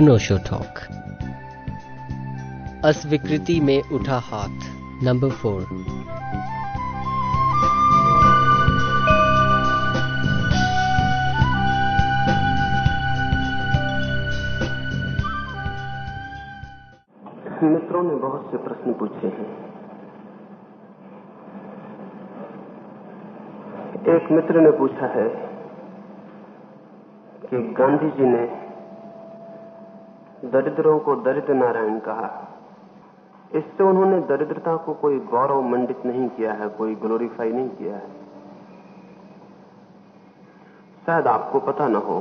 अनोशो talk. अस्वीकृति में उठा हाथ, नंबर फोर। मित्रों ने बहुत से प्रश्न पूछे हैं। एक मित्र ने पूछा है कि गांधी जी ने दरिद्रों को दरिद्र नारायण कहा। इससे उन्होंने दरिद्रता को कोई गौरव मंडित नहीं किया है, कोई ग्लोरीफाई नहीं किया है। शायद आपको पता न हो,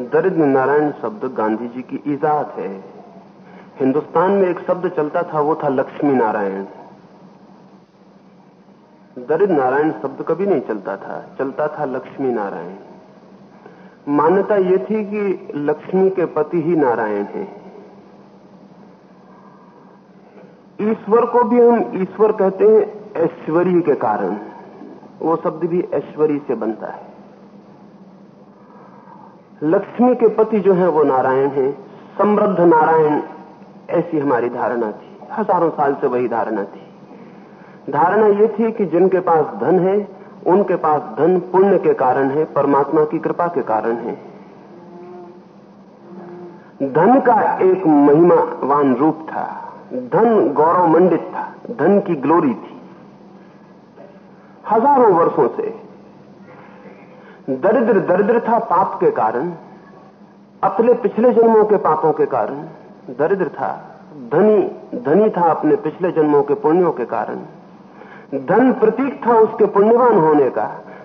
दरिद्र नारायण शब्द गांधी जी की ईजाद है। हिंदुस्तान में एक शब्द चलता था, वो था लक्ष्मी नारायण। दरिद्र नारायण शब्द कभी नहीं चलता था चलता था लक्ष्मी नारायण। मान्यता ये थी कि लक्ष्मी के पति ही नारायण हैं। ईश्वर को भी हम ईश्वर कहते हैं ऐश्वर्य के कारण। वो शब्द भी ऐश्वर्य से बनता है। लक्ष्मी के पति जो है वो नारायण है। समृद्ध नारायण ऐसी हमारी धारणा थी। हज़ारों साल से वही धारणा थी। धारणा ये थी कि जिनके पास धन है उनके पास धन पुण्य के कारण है, परमात्मा की कृपा के कारण है। धन का एक महिमावान रूप था। धन गौरव मंडित था। धन की ग्लोरी थी। हज़ारों वर्षों से दरिद्र दरिद्र था पाप के कारण, अपने पिछले जन्मों के पापों के कारण, दरिद्र था, धनी धनी था अपने पिछले जन्मों के पुण्यों के कारण। धन प्रतीक था उसके पुण्यवान होने का,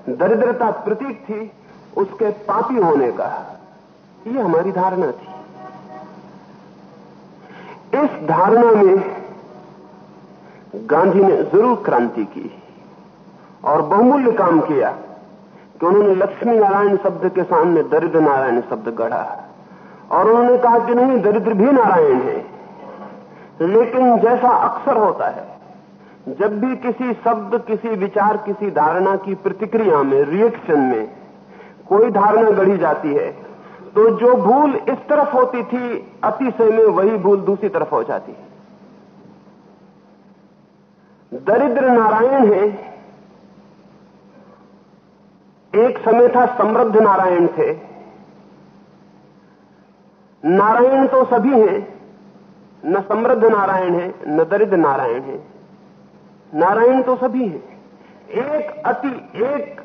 दरिद्रता प्रतीक थी उसके पापी होने का। ये हमारी धारणा थी। इस धारणा में गांधी ने ज़रूर क्रांति की और बहुमूल्य काम किया कि उन्होंने लक्ष्मी नारायण शब्द के सामने दरिद्र नारायण शब्द गढ़ा और उन्होंने कहा कि नहीं, दरिद्र भी नारायण है, लेकिन जैसा अक्सर होता है जब भी किसी शब्द, किसी विचार, किसी धारणा की प्रतिक्रिया में रिएक्शन में कोई धारणा गढ़ी जाती है तो जो भूल इस तरफ़ होती थी, अतिशय में वही भूल दूसरी तरफ़ हो जाती है। दरिद्र नारायण है। एक समय था समृद्ध नारायण थे। नारायण तो सभी हैं, न समृद्ध नारायण है, न दरिद्र नारायण है। नारायण तो सभी हैं। एक अति, एक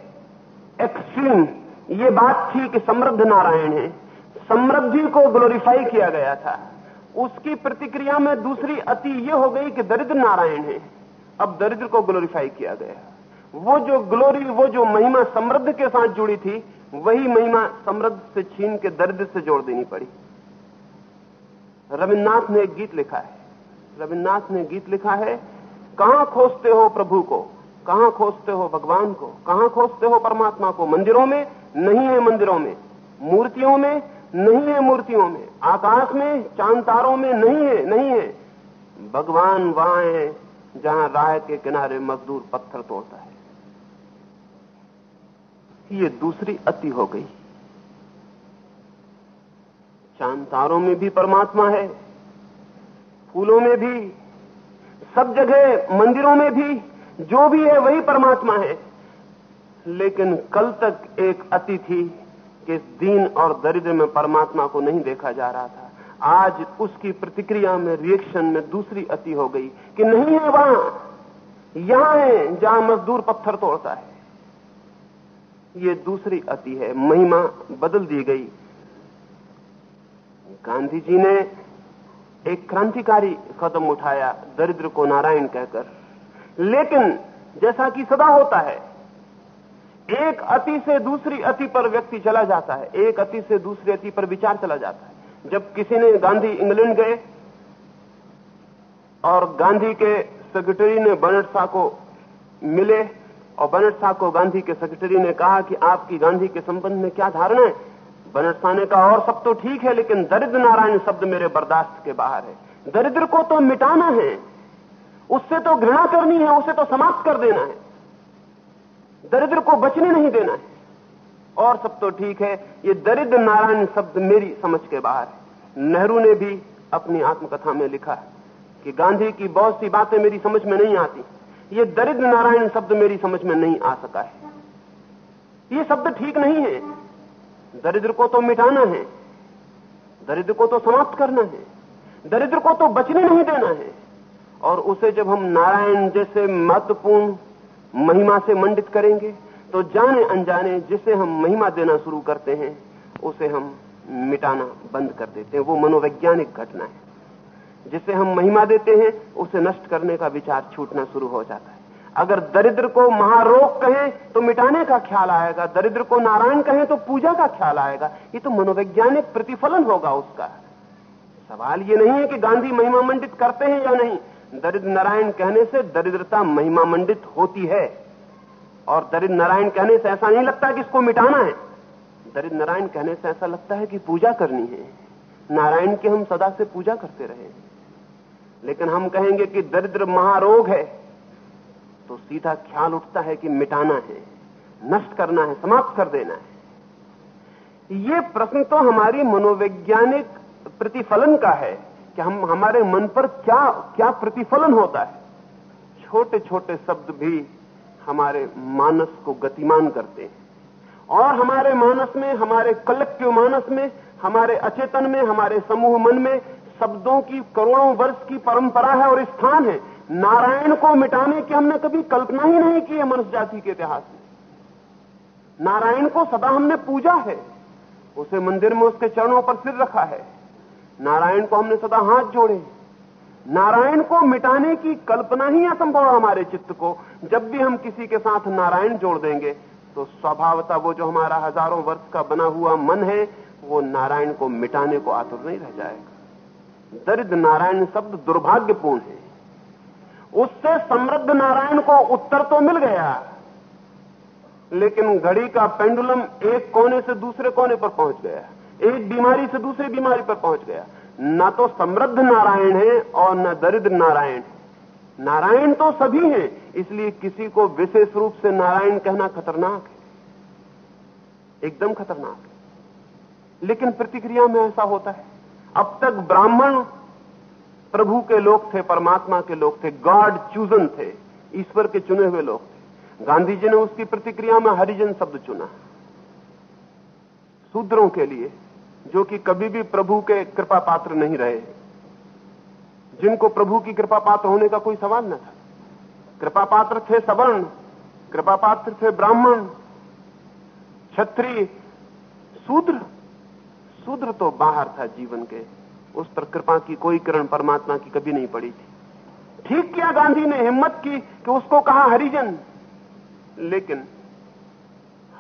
एक्सट्रीम ये बात थी कि समृद्ध नारायण है। समृद्धि को ग्लोरीफाई किया गया था। उसकी प्रतिक्रिया में दूसरी अति ये हो गई कि दरिद्र नारायण है। अब दरिद्र को ग्लोरीफाई किया गया। वो जो ग्लोरी वो जो महिमा समृद्ध के साथ जुड़ी थी, वही महिमा समृद्ध से छीन के दरिद्र से जोड़ देनी पड़ी। रविन्द्रनाथ ने एक गीत लिखा है। रविन्द्रनाथ ने गीत लिखा है कहाँ खोजते हो प्रभु को? कहाँ खोजते हो भगवान को? कहाँ खोजते हो परमात्मा को? मंदिरों में? नहीं है मंदिरों में। मूर्तियों में? नहीं है मूर्तियों में। आकाश में? चाँद तारों में? नहीं है नहीं है। भगवान वहाँ है, जहाँ राह के किनारे मजदूर पत्थर तोड़ता है। ये दूसरी अति हो गई। चाँद तारों में भी परमात्मा है, फूलों में भी। सब जगह मंदिरों में भी, जो भी है वही परमात्मा है। लेकिन कल तक एक अति थी कि दीन और दरिद्र में परमात्मा को नहीं देखा जा रहा था। आज उसकी प्रतिक्रिया में रिएक्शन में दूसरी अति हो गई कि नहीं है वहाँ। यहाँ है जहाँ मजदूर पत्थर तोड़ता है। ये दूसरी अति है। महिमा बदल दी गई। गांधी जी ने एक क्रांतिकारी कदम उठाया दरिद्र को नारायण कहकर। लेकिन जैसा कि सदा होता है, एक अति से दूसरी अति पर व्यक्ति चला जाता है, एक अति से दूसरी अति पर विचार चला जाता है। जब किसी ने गांधी इंग्लैंड गए और गांधी के सेक्रेटरी ने बनट शाह को मिले और बनट शाह को गांधी के सेक्रेटरी ने कहा कि आपकी गांधी के संबंध में क्या धारणा है बनटसाने का और सब तो ठीक है, लेकिन दरिद्र नारायण शब्द मेरे बर्दाश्त के बाहर है। दरिद्र को तो मिटाना है। उससे तो घृणा करनी है, उसे तो समाप्त कर देना है। दरिद्र को बचने नहीं देना है। और सब तो ठीक है, ये दरिद्र नारायण शब्द मेरी समझ के बाहर है। नेहरू ने भी अपनी आत्मकथा में लिखा कि गांधी की बहुत सी बातें मेरी समझ में नहीं आती। ये दरिद्र नारायण शब्द मेरी समझ में नहीं आ सका है। ये शब्द ठीक नहीं है। दरिद्र को तो मिटाना है, दरिद्र को तो समाप्त करना है, दरिद्र को तो बचने नहीं देना है। और उसे जब हम नारायण जैसे महत्वपूर्ण महिमा से मंडित करेंगे तो जाने अनजाने जिसे हम महिमा देना शुरू करते हैं, उसे हम मिटाना बंद कर देते हैं। वो मनोवैज्ञानिक घटना है। जिसे हम महिमा देते हैं, उसे नष्ट करने का विचार छूटना शुरू हो जाता है। अगर दरिद्र को महारोग कहें तो मिटाने का ख्याल आएगा। दरिद्र को नारायण कहें तो पूजा का ख्याल आएगा। ये तो मनोवैज्ञानिक प्रतिफलन होगा उसका। सवाल ये नहीं है कि गांधी महिमा मंडित करते हैं या नहीं। दरिद्र नारायण कहने से दरिद्रता महिमा मंडित होती है। और दरिद्र नारायण कहने से ऐसा नहीं लगता कि इसको मिटाना है। दरिद्र नारायण कहने से ऐसा लगता है कि पूजा करनी है। नारायण की हम सदा से पूजा करते रहे। लेकिन हम कहेंगे कि दरिद्र महारोग है। तो सीधा ख्याल उठता है कि मिटाना है, नष्ट करना है, समाप्त कर देना है। ये प्रश्न तो हमारी मनोवैज्ञानिक प्रतिफलन का है कि हम, हमारे मन पर क्या क्या प्रतिफलन होता है। छोटे छोटे शब्द भी हमारे मानस को गतिमान करते हैं। और हमारे मानस में, हमारे कलेक्टिव मानस में, हमारे अचेतन में, हमारे समूह मन में शब्दों की करोड़ों वर्ष की परंपरा है और स्थान है। नारायण को मिटाने की हमने कभी कल्पना ही नहीं की है मनुष्य जाति के इतिहास में। नारायण को सदा हमने पूजा है, उसे मंदिर में उसके चरणों पर सिर रखा है। नारायण को हमने सदा हाथ जोड़े नारायण को मिटाने की कल्पना ही असंभव है हमारे चित्त को। जब भी हम किसी के साथ नारायण जोड़ देंगे तो स्वभावता वो जो हमारा हज़ारों वर्ष का बना हुआ मन है, वो नारायण को मिटाने को आतुर नहीं रह जाएगा। दरिद्र नारायण शब्द दुर्भाग्यपूर्ण है। उससे समृद्ध नारायण को उत्तर तो मिल गया। लेकिन घड़ी का पेंडुलम एक कोने से दूसरे कोने पर पहुँच गया। एक बीमारी से दूसरी बीमारी पर पहुँच गया। न तो समृद्ध नारायण है और न ना दरिद्र नारायण। नारायण तो सभी हैं, इसलिए किसी को विशेष रूप से नारायण कहना खतरनाक है। एकदम खतरनाक है। लेकिन प्रतिक्रिया में ऐसा होता है। अब तक ब्राह्मण प्रभु के लोग थे, परमात्मा के लोग थे गॉड चूजन थे, ईश्वर के चुने हुए लोग थे। गांधी जी ने उसकी प्रतिक्रिया में हरिजन शब्द चुना। शूद्रों के लिए, जो कि कभी भी प्रभु के कृपा पात्र नहीं रहे। जिनको प्रभु की कृपा पात्र होने का कोई सवाल न था। कृपा पात्र थे सवर्ण, कृपा पात्र थे ब्राह्मण, क्षत्रिय, शूद्र। शूद्र तो बाहर था जीवन के। उस पर कृपा की कोई किरण परमात्मा की कभी नहीं पड़ी थी। ठीक किया गांधी ने हिम्मत की कि उसको कहा हरिजन। लेकिन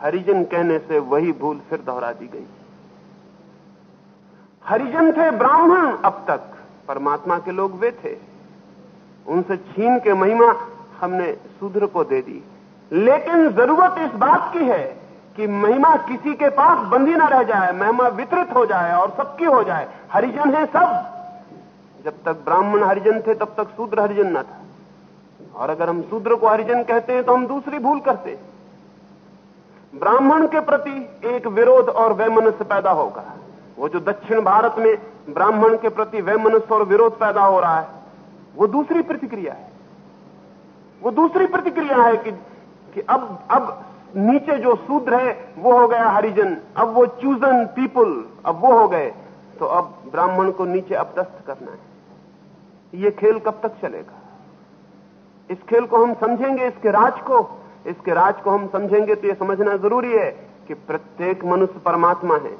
हरिजन कहने से वही भूल फिर दोहरा दी गई। हरिजन थे ब्राह्मण अब तक। परमात्मा के लोग वे थे। उनसे छीन के महिमा हमने शूद्र को दे दी। लेकिन ज़रूरत इस बात की है कि महिमा किसी के पास बंदी ना रह जाए, महिमा वितरित हो जाए और सबकी हो जाए। हरिजन है सब। जब तक ब्राह्मण हरिजन थे, तब तक शूद्र हरिजन न था। और अगर हम शूद्र को हरिजन कहते हैं तो हम दूसरी भूल करते। ब्राह्मण के प्रति एक विरोध और वैमनस्य पैदा होगा। वो जो दक्षिण भारत में ब्राह्मण के प्रति वैमनस्य और विरोध पैदा हो रहा है, वो दूसरी प्रतिक्रिया है। वो दूसरी प्रतिक्रिया है कि कि अब अब नीचे जो शूद्र है, वो हो गया हरिजन। अब वो चूजन पीपुल अब वो हो गए। तो अब ब्राह्मण को नीचे अपदस्थ करना है। ये खेल कब तक चलेगा? इस खेल को हम समझेंगे, इसके राज को। इसके राज को हम समझेंगे तो ये समझना ज़रूरी है कि प्रत्येक मनुष्य परमात्मा है।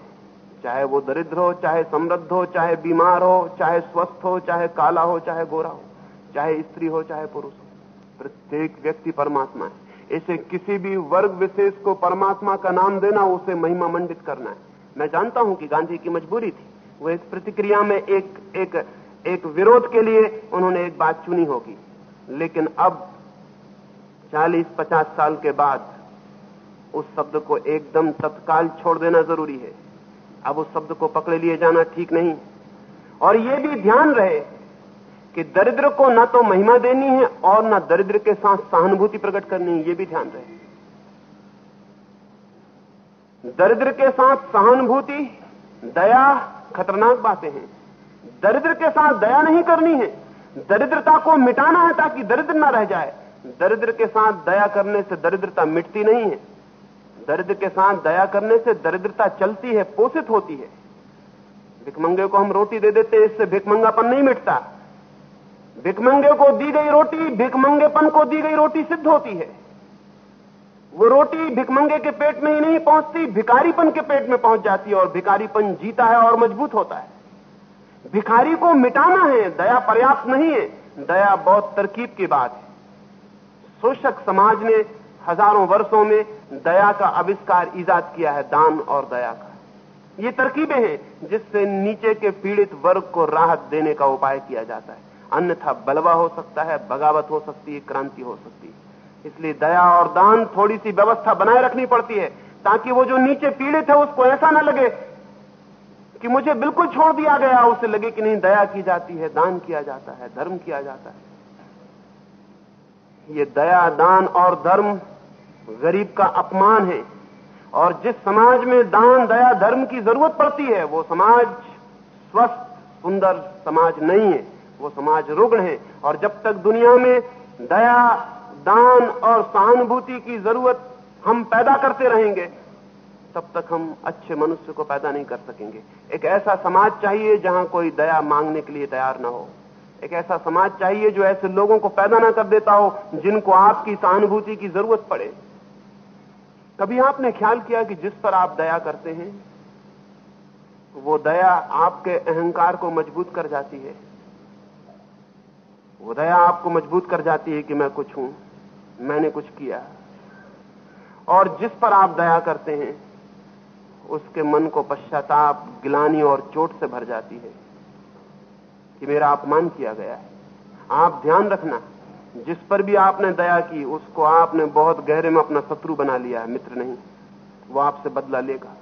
चाहे वो दरिद्र हो, चाहे समृद्ध हो, चाहे बीमार हो, चाहे स्वस्थ हो, चाहे काला हो, चाहे गोरा हो, चाहे स्त्री हो, चाहे पुरुष हो। प्रत्येक व्यक्ति परमात्मा है। इसे किसी भी वर्ग विशेष को परमात्मा का नाम देना, उसे महिमा मंडित करना है। मैं जानता हूँ कि गांधी की मजबूरी थी। वो इस प्रतिक्रिया में एक एक एक विरोध के लिए उन्होंने एक बात चुनी होगी। लेकिन अब 40-50 साल के बाद, उस शब्द को एकदम तत्काल छोड़ देना ज़रूरी है। अब उस शब्द को पकड़े लिए जाना ठीक नहीं और ये भी ध्यान रहे कि दरिद्र को न तो महिमा देनी है और न दरिद्र के साथ सहानुभूति प्रकट करनी है यह भी ध्यान रहे। दरिद्र के साथ सहानुभूति, दया खतरनाक बातें हैं। दरिद्र के साथ दया नहीं करनी है। दरिद्रता को मिटाना है ताकि दरिद्र ना रह जाए। दरिद्र के साथ दया करने से दरिद्रता मिटती नहीं है। दरिद्र के साथ दया करने से दरिद्रता चलती है, पोषित होती है। भिकमंगे को हम रोटी दे देते हैं, इससे भिकमंगापन नहीं मिटता। भिकमंगे को दी गई रोटी, भिकमंगेपन को दी गई रोटी सिद्ध होती है। वो रोटी भिकमंगे के पेट में ही नहीं पहुँचती, भिकारीपन के पेट में पहुँच जाती है और भिकारीपन जीता है और मज़बूत होता है। भिखारी को मिटाना है, दया पर्याप्त नहीं है, दया बहुत तरकीब की बात है। शोषक समाज ने हज़ारों वर्षों में दया का आविष्कार ईजाद किया है, दान और दया का। ये तरकीबें हैं जिससे नीचे के पीड़ित वर्ग को राहत देने का उपाय किया जाता है। अन्यथा बलवा हो सकता है, बगावत हो सकती है, क्रांति हो सकती है। इसलिए दया और दान थोड़ी सी व्यवस्था बनाए रखनी पड़ती है, ताकि वो जो नीचे पीड़ित है, उसको ऐसा ना लगे कि मुझे बिल्कुल छोड़ दिया गया, उसे लगे कि नहीं, दया की जाती है, दान किया जाता है, धर्म किया जाता है। ये दया, दान और धर्म गरीब का अपमान है, और जिस समाज में दान, दया, धर्म की ज़रूरत पड़ती है, वो समाज स्वस्थ, सुंदर समाज नहीं है। वो समाज रुग्ण है। और जब तक दुनिया में दया, दान और सहानुभूति की ज़रूरत हम पैदा करते रहेंगे, तब तक हम अच्छे मनुष्य को पैदा नहीं कर सकेंगे। एक ऐसा समाज चाहिए जहाँ कोई दया मांगने के लिए तैयार ना हो। एक ऐसा समाज चाहिए जो ऐसे लोगों को पैदा ना कर देता हो जिनको आपकी सहानुभूति की ज़रूरत पड़े। कभी आपने ख्याल किया कि जिस पर आप दया करते हैं, वो दया आपके अहंकार को मज़बूत कर जाती है? वो दया आपको मज़बूत कर जाती है कि मैं कुछ हूँ। मैंने कुछ किया। और जिस पर आप दया करते हैं, उसके मन को पश्चाताप, गिलानी और चोट से भर जाती है कि मेरा अपमान किया गया है। आप ध्यान रखना, जिस पर भी आपने दया की, उसको आपने बहुत गहरे में अपना शत्रु बना लिया है, मित्र नहीं। वो आपसे बदला लेगा।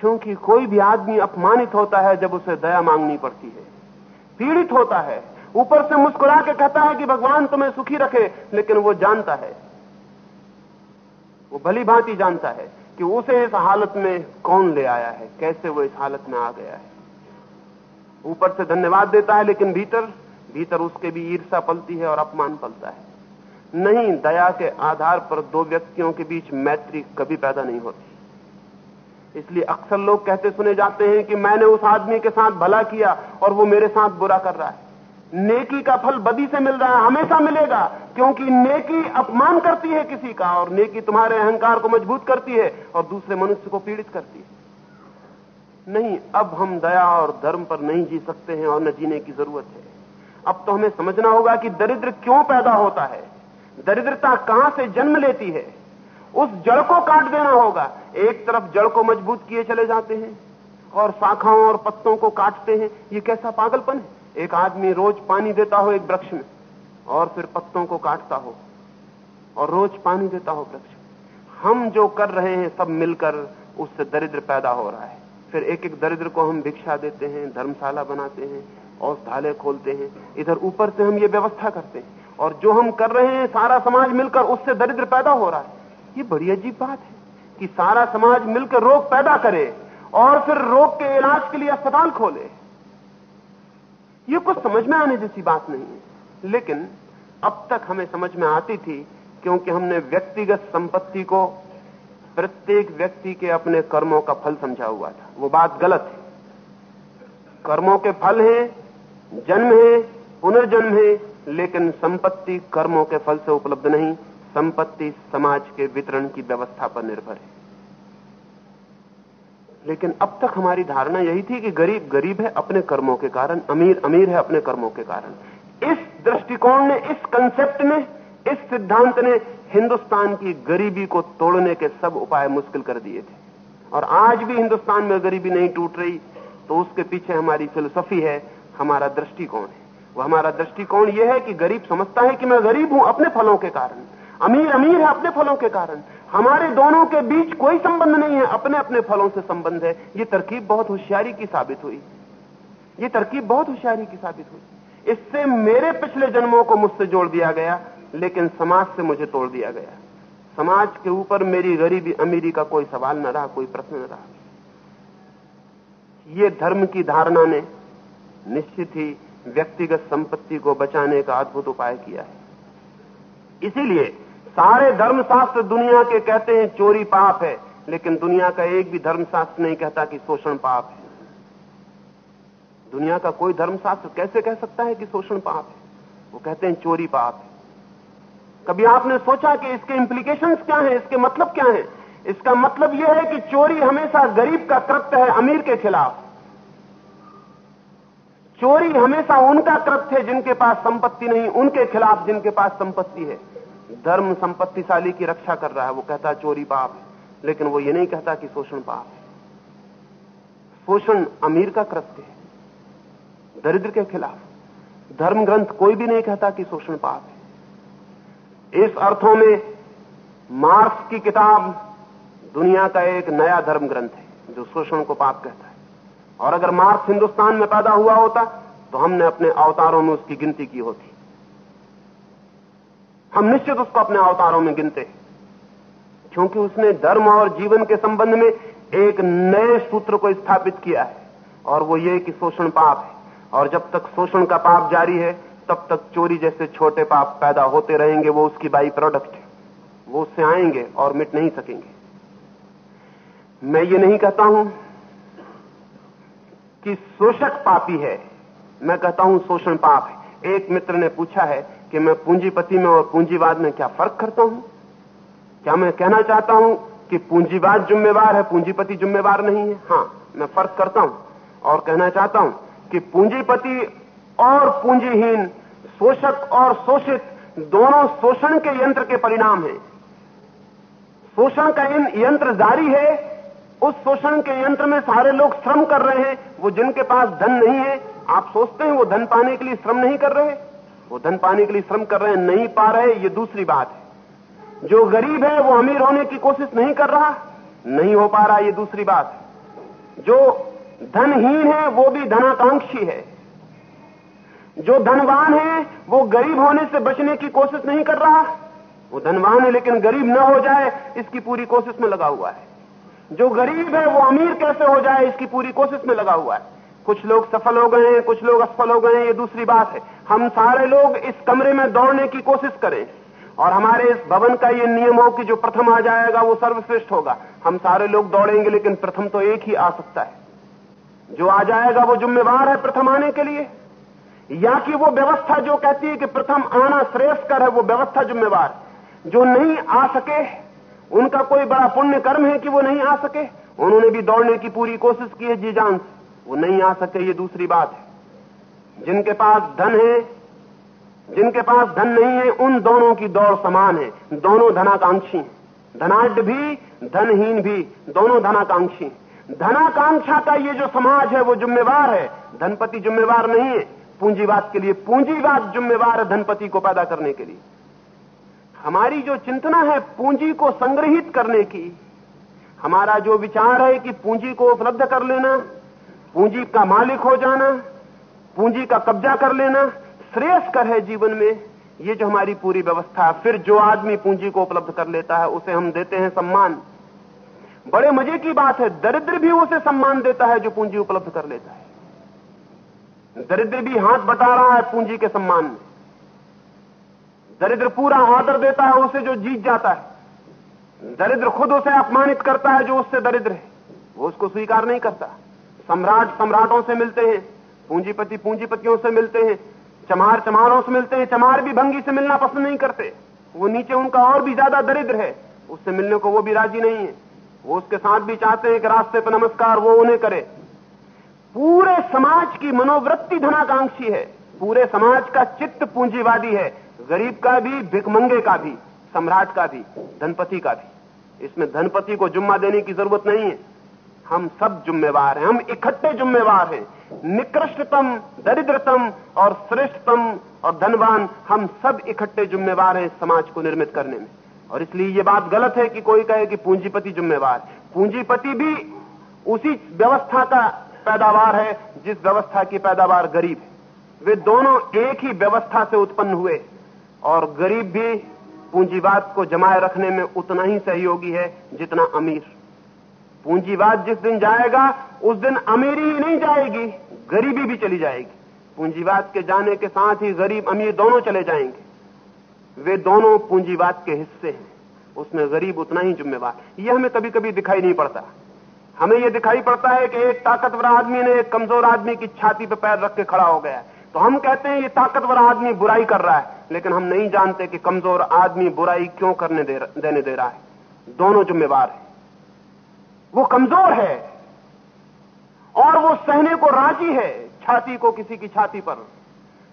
क्योंकि कोई भी आदमी अपमानित होता है जब उसे दया मांगनी पड़ती है। पीड़ित होता है ऊपर से मुस्कुरा के कहता है कि भगवान तुम्हें सुखी रखे, लेकिन वो जानता है। वो भली भांति जानता है कि उसे इस हालत में कौन ले आया है, कैसे वो इस हालत में आ गया है। ऊपर से धन्यवाद देता है, लेकिन भीतर भीतर उसके भी ईर्षा पलती है और अपमान पलता है। नहीं, दया के आधार पर दो व्यक्तियों के बीच मैत्री कभी पैदा नहीं होती। इसलिए अक्सर लोग कहते सुने जाते हैं कि मैंने उस आदमी के साथ भला किया और वो मेरे साथ बुरा कर रहा है। नेकी का फल बदी से मिल रहा है हमेशा मिलेगा, क्योंकि नेकी अपमान करती है किसी का, और नेकी तुम्हारे अहंकार को मज़बूत करती है, और दूसरे मनुष्य को पीड़ित करती है। नहीं, अब हम दया और धर्म पर नहीं जी सकते हैं, और न जीने की ज़रूरत है। अब तो हमें समझना होगा कि दरिद्र क्यों पैदा होता है। दरिद्रता कहाँ से जन्म लेती है? उस जड़ को काट देना होगा। एक तरफ़ जड़ को मज़बूत किए चले जाते हैं, और शाखाओं और पत्तों को काटते हैं। ये कैसा पागलपन है? एक आदमी रोज पानी देता हो एक वृक्ष में, और फिर पत्तों को काटता हो, और रोज पानी देता हो वृक्ष। हम जो कर रहे हैं, सब मिलकर उससे दरिद्र पैदा हो रहा है। फिर एक एक दरिद्र को हम भिक्षा देते हैं, धर्मशाला बनाते हैं, औषधालय खोलते हैं, इधर ऊपर से हम ये व्यवस्था करते हैं। और जो हम कर रहे हैं, सारा समाज मिलकर उससे दरिद्र पैदा हो रहा है। ये बड़ी अजीब बात है कि सारा समाज मिलकर रोग पैदा करे, और फिर रोग के इलाज के लिए अस्पताल खोले। ये कुछ समझ में आने जैसी बात नहीं है। लेकिन अब तक हमें समझ में आती थी, क्योंकि हमने व्यक्तिगत संपत्ति को प्रत्येक व्यक्ति के अपने कर्मों का फल समझा हुआ था। वो बात गलत है। कर्मों के फल हैं, जन्म है, पुनर्जन्म है, लेकिन संपत्ति कर्मों के फल से उपलब्ध नहीं। संपत्ति समाज के वितरण की व्यवस्था पर निर्भर है। लेकिन अब तक हमारी धारणा यही थी कि गरीब गरीब है अपने कर्मों के कारण, अमीर अमीर है अपने कर्मों के कारण। इस दृष्टिकोण ने, इस कंसेप्ट ने, इस सिद्धांत ने हिंदुस्तान की गरीबी को तोड़ने के सब उपाय मुश्किल कर दिए थे। और आज भी हिंदुस्तान में गरीबी नहीं टूट रही तो उसके पीछे हमारी फिलोसफी है, हमारा दृष्टिकोण है। वह हमारा दृष्टिकोण यह है कि गरीब समझता है कि मैं गरीब हूँ अपने फलों के कारण। अमीर अमीर है अपने फलों के कारण। हमारे दोनों के बीच कोई संबंध नहीं है। अपने अपने फलों से संबंध है। ये तरकीब बहुत होशियारी की साबित हुई। ये तरकीब बहुत होशियारी की साबित हुई। इससे मेरे पिछले जन्मों को मुझसे जोड़ दिया गया, लेकिन समाज से मुझे तोड़ दिया गया। समाज के ऊपर मेरी गरीबी, अमीरी का कोई सवाल न रहा, कोई प्रश्न न रहा। ये धर्म की धारणा ने निश्चित ही व्यक्तिगत संपत्ति को बचाने का अद्भुत उपाय किया है। इसीलिए सारे धर्मशास्त्र दुनिया के कहते हैं चोरी पाप है, लेकिन दुनिया का एक भी धर्मशास्त्र नहीं कहता कि शोषण पाप है। दुनिया का कोई धर्मशास्त्र कैसे कह सकता है कि शोषण पाप है? वो कहते हैं चोरी पाप है। कभी आपने सोचा कि इसके इंप्लीकेशंस क्या हैं, इसके मतलब क्या हैं? इसका मतलब यह है कि चोरी हमेशा गरीब का कृत्य है, अमीर के खिलाफ। चोरी हमेशा उनका कृत्य है जिनके पास संपत्ति नहीं, उनके खिलाफ जिनके पास संपत्ति है। धर्म संपत्तिशाली की रक्षा कर रहा है, वो कहता है, चोरी पाप है. लेकिन वो ये नहीं कहता कि शोषण पाप है। शोषण अमीर का कृत्य है, दरिद्र के खिलाफ। धर्म ग्रंथ कोई भी नहीं कहता कि शोषण पाप है। इस अर्थों में मार्क्स की किताब दुनिया का एक नया धर्म ग्रंथ है, जो शोषण को पाप कहता है। और अगर मार्क्स हिंदुस्तान में पैदा हुआ होता तो हमने अपने अवतारों में उसकी गिनती की होती। हम निश्चित उसको अपने अवतारों में गिनते हैं। क्योंकि उसने धर्म और जीवन के संबंध में एक नए सूत्र को स्थापित किया है, और वो ये कि शोषण पाप है। और जब तक शोषण का पाप जारी है, तब तक चोरी जैसे छोटे पाप पैदा होते रहेंगे, वो उसकी बाई प्रोडक्ट है। वो उससे आएँगे और मिट नहीं सकेंगे। मैं ये नहीं कहता हूँ कि शोषक पापी है। मैं कहता हूँ शोषण पाप है। एक मित्र ने पूछा है कि मैं पूंजीपति में और पूंजीवाद में क्या फ़र्क करता हूँ? क्या मैं कहना चाहता हूँ कि पूंजीवाद जिम्मेवार है, पूंजीपति जुम्मेवार नहीं है? हाँ, मैं फ़र्क करता हूँ और कहना चाहता हूँ कि पूंजीपति और पूंजीहीन, शोषक और शोषित दोनों शोषण के यंत्र के परिणाम हैं। शोषण का इन यंत्र जारी है, उस शोषण के यंत्र में सारे लोग श्रम कर रहे हैं, वो जिनके पास धन नहीं है, आप सोचते हैं वो धन पाने के लिए श्रम नहीं कर रहे? वो धन पाने के लिए श्रम कर रहे हैं, नहीं पा रहे, ये दूसरी बात है। जो गरीब है, वो अमीर होने की कोशिश नहीं कर रहा, नहीं हो पा रहा, ये दूसरी बात है। जो धनहीन है, वो भी धनाकांक्षी है। जो धनवान है, वो गरीब होने से बचने की कोशिश नहीं कर रहा। वो धनवान है, लेकिन गरीब न हो जाए, इसकी पूरी कोशिश में लगा हुआ है। जो गरीब है, वो अमीर कैसे हो जाए, इसकी पूरी कोशिश में लगा हुआ है। कुछ लोग सफल हो गए हैं, कुछ लोग असफल हो गए हैं, ये दूसरी बात है। हम सारे लोग इस कमरे में दौड़ने की कोशिश करें। और हमारे इस भवन का ये नियम हो कि जो प्रथम आ जाएगा, वो सर्वश्रेष्ठ होगा। हम सारे लोग दौड़ेंगे, लेकिन प्रथम तो एक ही आ सकता है। जो आ जाएगा, वो जिम्मेवार है प्रथम आने के लिए। या कि वो व्यवस्था जो कहती है कि प्रथम आना श्रेयस्कर है, वो व्यवस्था जिम्मेवार। जो नहीं आ सके, उनका कोई बड़ा पुण्य कर्म है कि वो नहीं आ सके। उन्होंने भी दौड़ने की पूरी कोशिश की है, जी जान से। वो नहीं आ सके, ये दूसरी बात है। जिनके पास धन है, जिनके पास धन नहीं है, उन दोनों की दौड़ समान है। दोनों धनाकांक्षी धनाढ़ भी, धनहीन भी, दोनों धनाकांक्षी धनाकांक्षा का ये जो समाज है, वो जिम्मेवार है। धनपति जिम्मेवार नहीं है। पूंजीवाद के लिए पूंजीवाद जिम्मेवार है धनपति को पैदा करने के लिए। हमारी जो चिंतना है पूंजी को संग्रहित करने की, हमारा जो विचार है कि पूंजी को उपलब्ध कर लेना पूंजी का मालिक हो जाना, पूंजी का कब्जा कर लेना श्रेयस्कर है जीवन में। ये जो हमारी पूरी व्यवस्था है फिर जो आदमी पूंजी को उपलब्ध कर लेता है, उसे हम देते हैं सम्मान। बड़े मज़े की बात है, दरिद्र भी उसे सम्मान देता है जो पूंजी उपलब्ध कर लेता है। दरिद्र भी हाथ बटा रहा है पूंजी के सम्मान में। दरिद्र पूरा आदर देता है, उसे जो जीत जाता है। दरिद्र खुद उसे अपमानित करता है, जो उससे दरिद्र है, वो उसको स्वीकार नहीं करता। सम्राट सम्राटों से मिलते हैं, पूंजीपति पूंजीपतियों से मिलते हैं, चमार चमारों से मिलते हैं, चमार भी भंगी से मिलना पसंद नहीं करते। वो नीचे उनका और भी ज़्यादा दरिद्र है, उससे मिलने को वो भी राज़ी नहीं है। वो उसके साथ भी चाहते हैं कि रास्ते पर नमस्कार वो उन्हें करे। पूरे समाज की मनोवृत्ति धनाकांक्षी है, पूरे समाज का चित्त पूंजीवादी है, गरीब का भी, भिकमंगे का भी, सम्राट का भी, धनपति का भी। इसमें धनपति को जुम्मा देने की ज़रूरत नहीं है। हम सब जुम्मेवार हैं, हम इकट्ठे जुम्मेवार हैं। निकृष्टतम, दरिद्रतम और श्रेष्ठतम और धनवान हम सब इकट्ठे जुम्मेवार हैं समाज को निर्मित करने में। और इसलिए ये बात गलत है कि कोई कहे कि पूंजीपति जुम्मेवार। पूंजीपति भी उसी व्यवस्था का पैदावार है, जिस व्यवस्था की पैदावार गरीब है। वे दोनों एक ही व्यवस्था से उत्पन्न हुए। और गरीब भी पूंजीवाद को जमाए रखने में उतना ही सहयोगी है, जितना अमीर। पूंजीवाद जिस दिन जाएगा, उस दिन अमीरी ही नहीं जाएगी, गरीबी भी चली जाएगी। पूंजीवाद के जाने के साथ ही गरीब, अमीर दोनों चले जाएँगे। वे दोनों पूंजीवाद के हिस्से हैं। उसमें गरीब उतना ही जिम्मेवार। यह हमें कभी कभी दिखाई नहीं पड़ता। हमें यह दिखाई पड़ता है कि एक ताकतवर आदमी ने एक कमज़ोर आदमी की छाती पर पैर रख के खड़ा हो गया तो हम कहते हैं, ये ताकतवर आदमी बुराई कर रहा है, लेकिन हम नहीं जानते कि कमज़ोर आदमी बुराई क्यों करने दे देने दे रहा है। दोनों जिम्मेवार है। वो कमज़ोर है। और वो सहने को राज़ी है, छाती को किसी की छाती पर।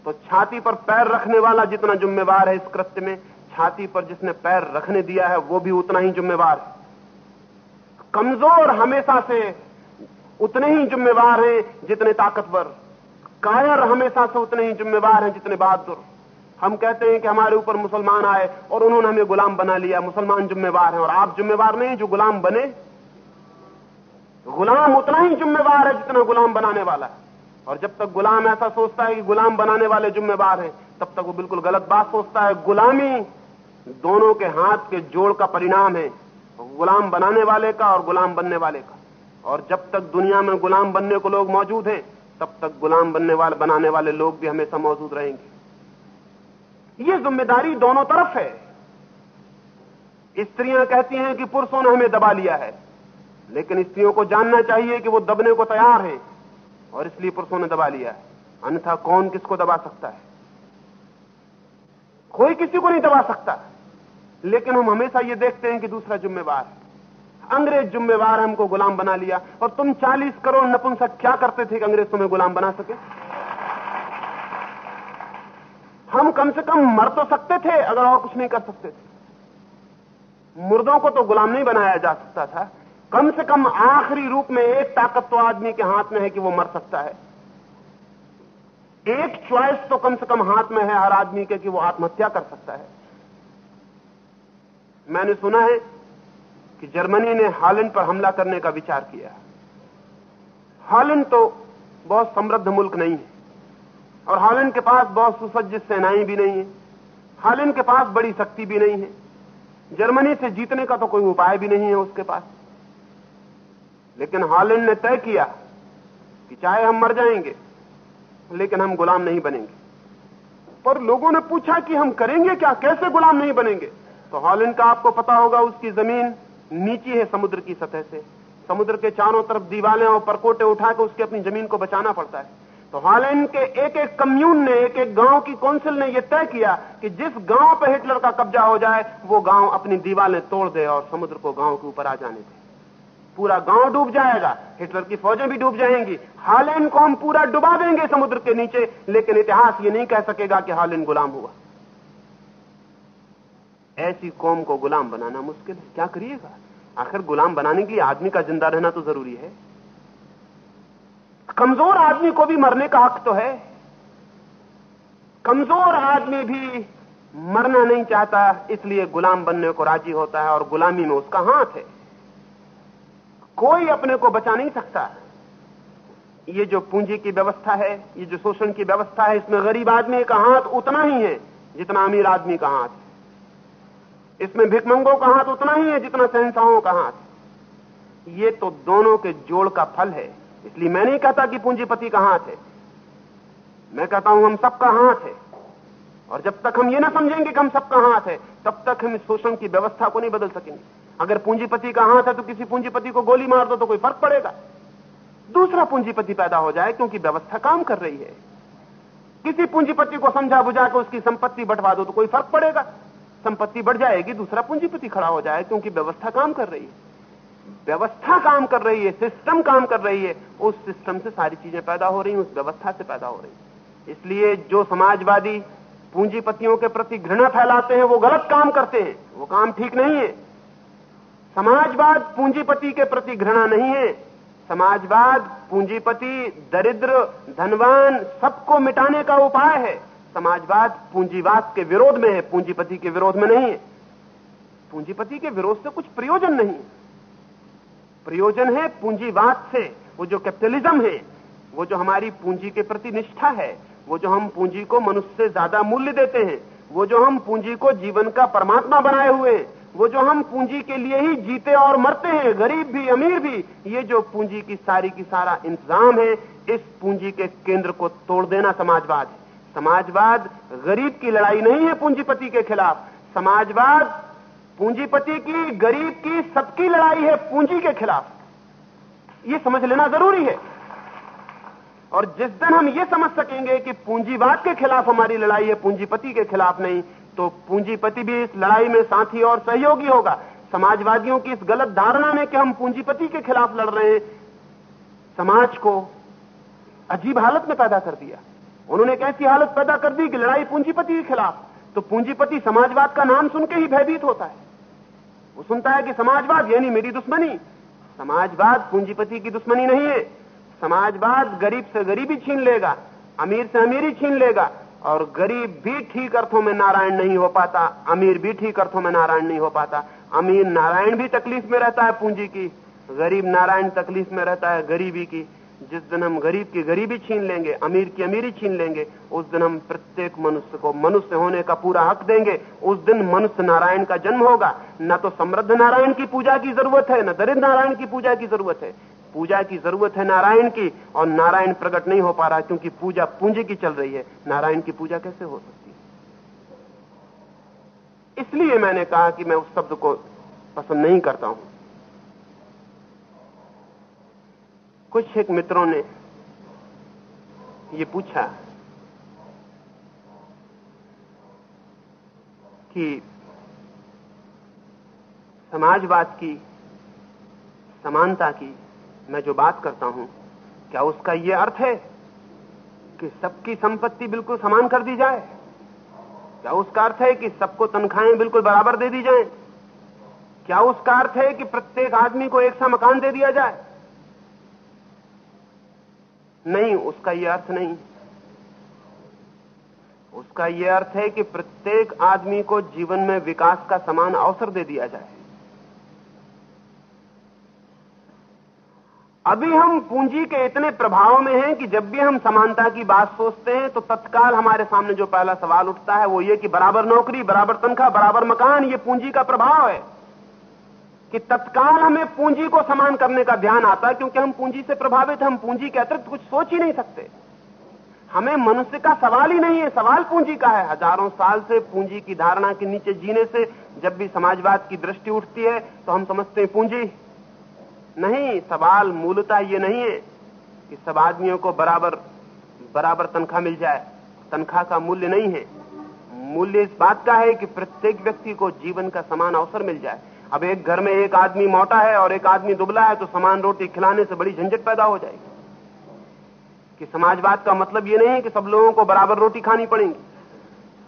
तो छाती पर पैर रखने वाला जितना जिम्मेवार है इस कृत्य में, छाती पर जिसने पैर रखने दिया है, वो भी उतना ही जिम्मेवार है। कमज़ोर हमेशा से उतने ही जिम्मेवार हैं जितने ताकतवर। कायर हमेशा से उतने ही जिम्मेवार हैं जितने बहादुर। हम कहते हैं कि हमारे ऊपर मुसलमान आए और उन्होंने हमें गुलाम बना लिया। मुसलमान जिम्मेवार हैं और आप जिम्मेवार नहीं, जो गुलाम बने गुलाम उतना ही जिम्मेवार है जितना गुलाम बनाने वाला है। और जब तक गुलाम ऐसा सोचता है कि गुलाम बनाने वाले जिम्मेवार हैं, तब तक वो बिल्कुल गलत बात सोचता है। गुलामी दोनों के हाथ के जोड़ का परिणाम है गुलाम बनाने वाले का और गुलाम बनने वाले का। और जब तक दुनिया में गुलाम बनने को लोग मौजूद हैं, तब तक गुलाम बनने वाले, बनाने वाले लोग भी हमेशा मौजूद रहेंगे। ये ज़िम्मेदारी दोनों तरफ़ है। स्त्रियाँ कहती हैं कि पुरुषों ने हमें दबा लिया है। लेकिन स्त्रियों को जानना चाहिए कि वो दबने को तैयार हैं, और इसलिए पुरुषों ने दबा लिया है। अन्यथा कौन किसको दबा सकता है? कोई किसी को नहीं दबा सकता। लेकिन हम हमेशा ये देखते हैं कि दूसरा जिम्मेवार है। अंग्रेज़ जिम्मेवार हमको गुलाम बना लिया। और तुम 40 करोड़ नपुंसक क्या करते थे कि अंग्रेज़ तुम्हें गुलाम बना सके? हम कम से कम मर तो सकते थे, अगर और कुछ नहीं कर सकते थे। मुर्दों को तो गुलाम नहीं बनाया जा सकता था। कम से कम आखिरी रूप में एक ताकत तो आदमी के हाथ में है कि वो मर सकता है। एक च्वाइस तो कम से कम हाथ में है हर आदमी के कि वो आत्महत्या कर सकता है। मैंने सुना है कि जर्मनी ने हालैंड पर हमला करने का विचार किया। हालैंड तो बहुत समृद्ध मुल्क नहीं है और हालैंड के पास बहुत सुसज्जित सेनाएँ भी नहीं है। हालैंड के पास बड़ी शक्ति भी नहीं है। जर्मनी से जीतने का तो कोई उपाय भी नहीं है उसके पास। लेकिन हॉलैंड ने तय किया कि चाहे हम मर जाएँगे, लेकिन हम गुलाम नहीं बनेंगे। पर लोगों ने पूछा कि हम करेंगे क्या? कैसे गुलाम नहीं बनेंगे? तो हॉलैंड का आपको पता होगा, उसकी ज़मीन नीची है समुद्र की सतह से। समुद्र के चारों तरफ़ दीवालें और परकोटे उठा के उसके अपनी ज़मीन को बचाना पड़ता है। तो हॉलैंड के एक एक कम्यून ने एक एक गाँव की काउंसिल ने यह तय किया कि जिस गाँव पर हिटलर का कब्जा हो जाए, वो गाँव अपनी दीवालें तोड़ दे और समुद्र को गाँव के ऊपर आ जाने दे। पूरा गाँव डूब जाएगा। हिटलर की फौजें भी डूब जाएँगी। हालैंड को हम पूरा डुबा देंगे समुद्र के नीचे, लेकिन इतिहास ये नहीं कह सकेगा कि हालैंड गुलाम हुआ। ऐसी कौम को गुलाम बनाना मुश्किल है। क्या करिएगा? आखिर गुलाम बनाने के लिए आदमी का ज़िंदा रहना तो ज़रूरी है। कमज़ोर आदमी को भी मरने का हक तो है। कमज़ोर आदमी भी मरना नहीं चाहता, इसलिए गुलाम बनने को राज़ी होता है और गुलामी में उसका हाथ है। कोई अपने को बचा नहीं सकता। ये जो पूंजी की व्यवस्था है, ये जो शोषण की व्यवस्था है, इसमें गरीब आदमी का हाथ उतना ही है जितना अमीर आदमी का हाथ है। इसमें भिकमंगों का हाथ उतना ही है जितना सहनसाओं का हाथ ये तो दोनों के जोड़ का फल है। इसलिए मैं नहीं कहता कि पूंजीपति का हाथ है। मैं कहता हूँ, हम सबका हाथ है। और जब तक हम ये ना समझेंगे कि हम सबका हाथ है, तब तक हम शोषण की व्यवस्था को नहीं बदल सकेंगे। अगर पूंजीपति का हाथ है तो किसी पूंजीपति को गोली मार दो तो कोई फ़र्क पड़ेगा। दूसरा पूंजीपति पैदा हो जाए क्योंकि व्यवस्था काम कर रही है। किसी पूंजीपति को समझा बुझा के उसकी संपत्ति बढ़वा दो तो कोई फ़र्क पड़ेगा। संपत्ति बढ़ जाएगी, दूसरा पूंजीपति खड़ा हो जाए क्योंकि व्यवस्था काम कर रही है। व्यवस्था काम कर रही है, सिस्टम काम कर रही है, उस सिस्टम से सारी चीज़ें पैदा हो रही हैं, उस व्यवस्था से पैदा हो रही है। इसलिए जो समाजवादी पूंजीपतियों के प्रति घृणा फैलाते हैं, वो गलत काम करते हैं, वो काम ठीक नहीं है। समाजवाद पूंजीपति के प्रति घृणा नहीं है। समाजवाद, पूंजीपति, दरिद्र, धनवान सबको मिटाने का उपाय है। समाजवाद पूंजीवाद के विरोध में है, पूंजीपति के विरोध में नहीं है। पूंजीपति के विरोध से कुछ प्रयोजन नहीं है। प्रयोजन है पूंजीवाद से, वो जो कैपिटलिज्म है, वो जो हमारी पूंजी के प्रति निष्ठा है, वो जो हम पूंजी को मनुष्य से ज़्यादा मूल्य देते हैं, वो जो हम पूंजी को जीवन का परमात्मा बनाए हुए हैं वो जो हम पूंजी के लिए ही जीते और मरते हैं, गरीब भी, अमीर भी, ये जो पूंजी की सारी की सारा इंतज़ाम है, इस पूंजी के केंद्र को तोड़ देना समाजवाद है। समाजवाद गरीब की लड़ाई नहीं है पूंजीपति के खिलाफ। समाजवाद पूंजीपति की, गरीब की सबकी लड़ाई है पूंजी के खिलाफ। ये समझ लेना ज़रूरी है। और जिस दिन हम ये समझ सकेंगे कि पूंजीवाद के खिलाफ हमारी लड़ाई है, पूंजीपति के खिलाफ नहीं तो पूंजीपति भी इस लड़ाई में साथी और सहयोगी होगा। समाजवादियों की इस गलत धारणा में कि हम पूंजीपति के खिलाफ लड़ रहे हैं, समाज को अजीब हालत में पैदा कर दिया। उन्होंने एक ऐसी हालत पैदा कर दी कि लड़ाई पूंजीपति के खिलाफ तो पूंजीपति समाजवाद का नाम सुन के ही भयभीत होता है। वो सुनता है कि समाजवाद यानी मेरी दुश्मनी। समाजवाद पूंजीपति की दुश्मनी नहीं है। समाजवाद गरीब से गरीबी छीन लेगा, अमीर से अमीरी छीन लेगा और गरीब भी ठीक अर्थों में नारायण नहीं हो पाता, अमीर भी ठीक अर्थों में नारायण नहीं हो पाता। अमीर नारायण भी तकलीफ़ में रहता है पूंजी की, गरीब नारायण तकलीफ़ में रहता है गरीबी की। जिस दिन हम गरीब की गरीबी छीन लेंगे, अमीर की अमीरी छीन लेंगे, उस दिन हम प्रत्येक मनुष्य को, मनुष्य होने का पूरा हक देंगे, उस दिन मनुष्य नारायण का जन्म होगा। न तो समृद्ध नारायण की पूजा की ज़रूरत है, न दरिद्र नारायण की पूजा की ज़रूरत है। पूजा की ज़रूरत है नारायण की, और नारायण प्रकट नहीं हो पा रहा क्योंकि पूजा पूंजी की चल रही है। नारायण की पूजा कैसे हो सकती है? इसलिए मैंने कहा कि मैं उस शब्द को पसंद नहीं करता हूँ। कुछ एक मित्रों ने ये पूछा कि समाजवाद की समानता की मैं जो बात करता हूँ, क्या उसका यह अर्थ है कि सबकी संपत्ति बिल्कुल समान कर दी जाए? क्या उसका अर्थ है कि सबको तनख्वाहें बिल्कुल बराबर दे दी जाए? क्या उसका अर्थ है कि प्रत्येक आदमी को एक सा मकान दे दिया जाए? नहीं, उसका यह अर्थ नहीं। उसका यह अर्थ है कि प्रत्येक आदमी को जीवन में विकास का समान अवसर दे दिया जाए। अभी हम पूंजी के इतने प्रभाव में हैं कि जब भी हम समानता की बात सोचते हैं तो तत्काल हमारे सामने जो पहला सवाल उठता है, वो ये कि बराबर नौकरी, बराबर तनख्वाह, बराबर मकान, ये पूंजी का प्रभाव है। कि तत्काल हमें पूंजी को समान करने का ध्यान आता है, क्योंकि हम पूंजी से प्रभावित हम पूंजी के अतिरिक्त कुछ सोच ही नहीं सकते। हमें मनुष्य का सवाल ही नहीं है, सवाल पूंजी का है। हज़ारों साल से पूंजी की धारणा के नीचे जीने से जब भी समाजवाद की दृष्टि उठती है तो हम समझते हैं पूंजी। नहीं, सवाल मूलतः ये नहीं है कि सब आदमियों को बराबर बराबर तनख्वाह मिल जाए। तनख्वाह का मूल्य नहीं है। मूल्य इस बात का है कि प्रत्येक व्यक्ति को जीवन का समान अवसर मिल जाए। अब एक घर में एक आदमी मोटा है और एक आदमी दुबला है तो समान रोटी खिलाने से बड़ी झंझट पैदा हो जाएगी। कि समाजवाद का मतलब ये नहीं है कि सब लोगों को बराबर रोटी खानी पड़ेगी।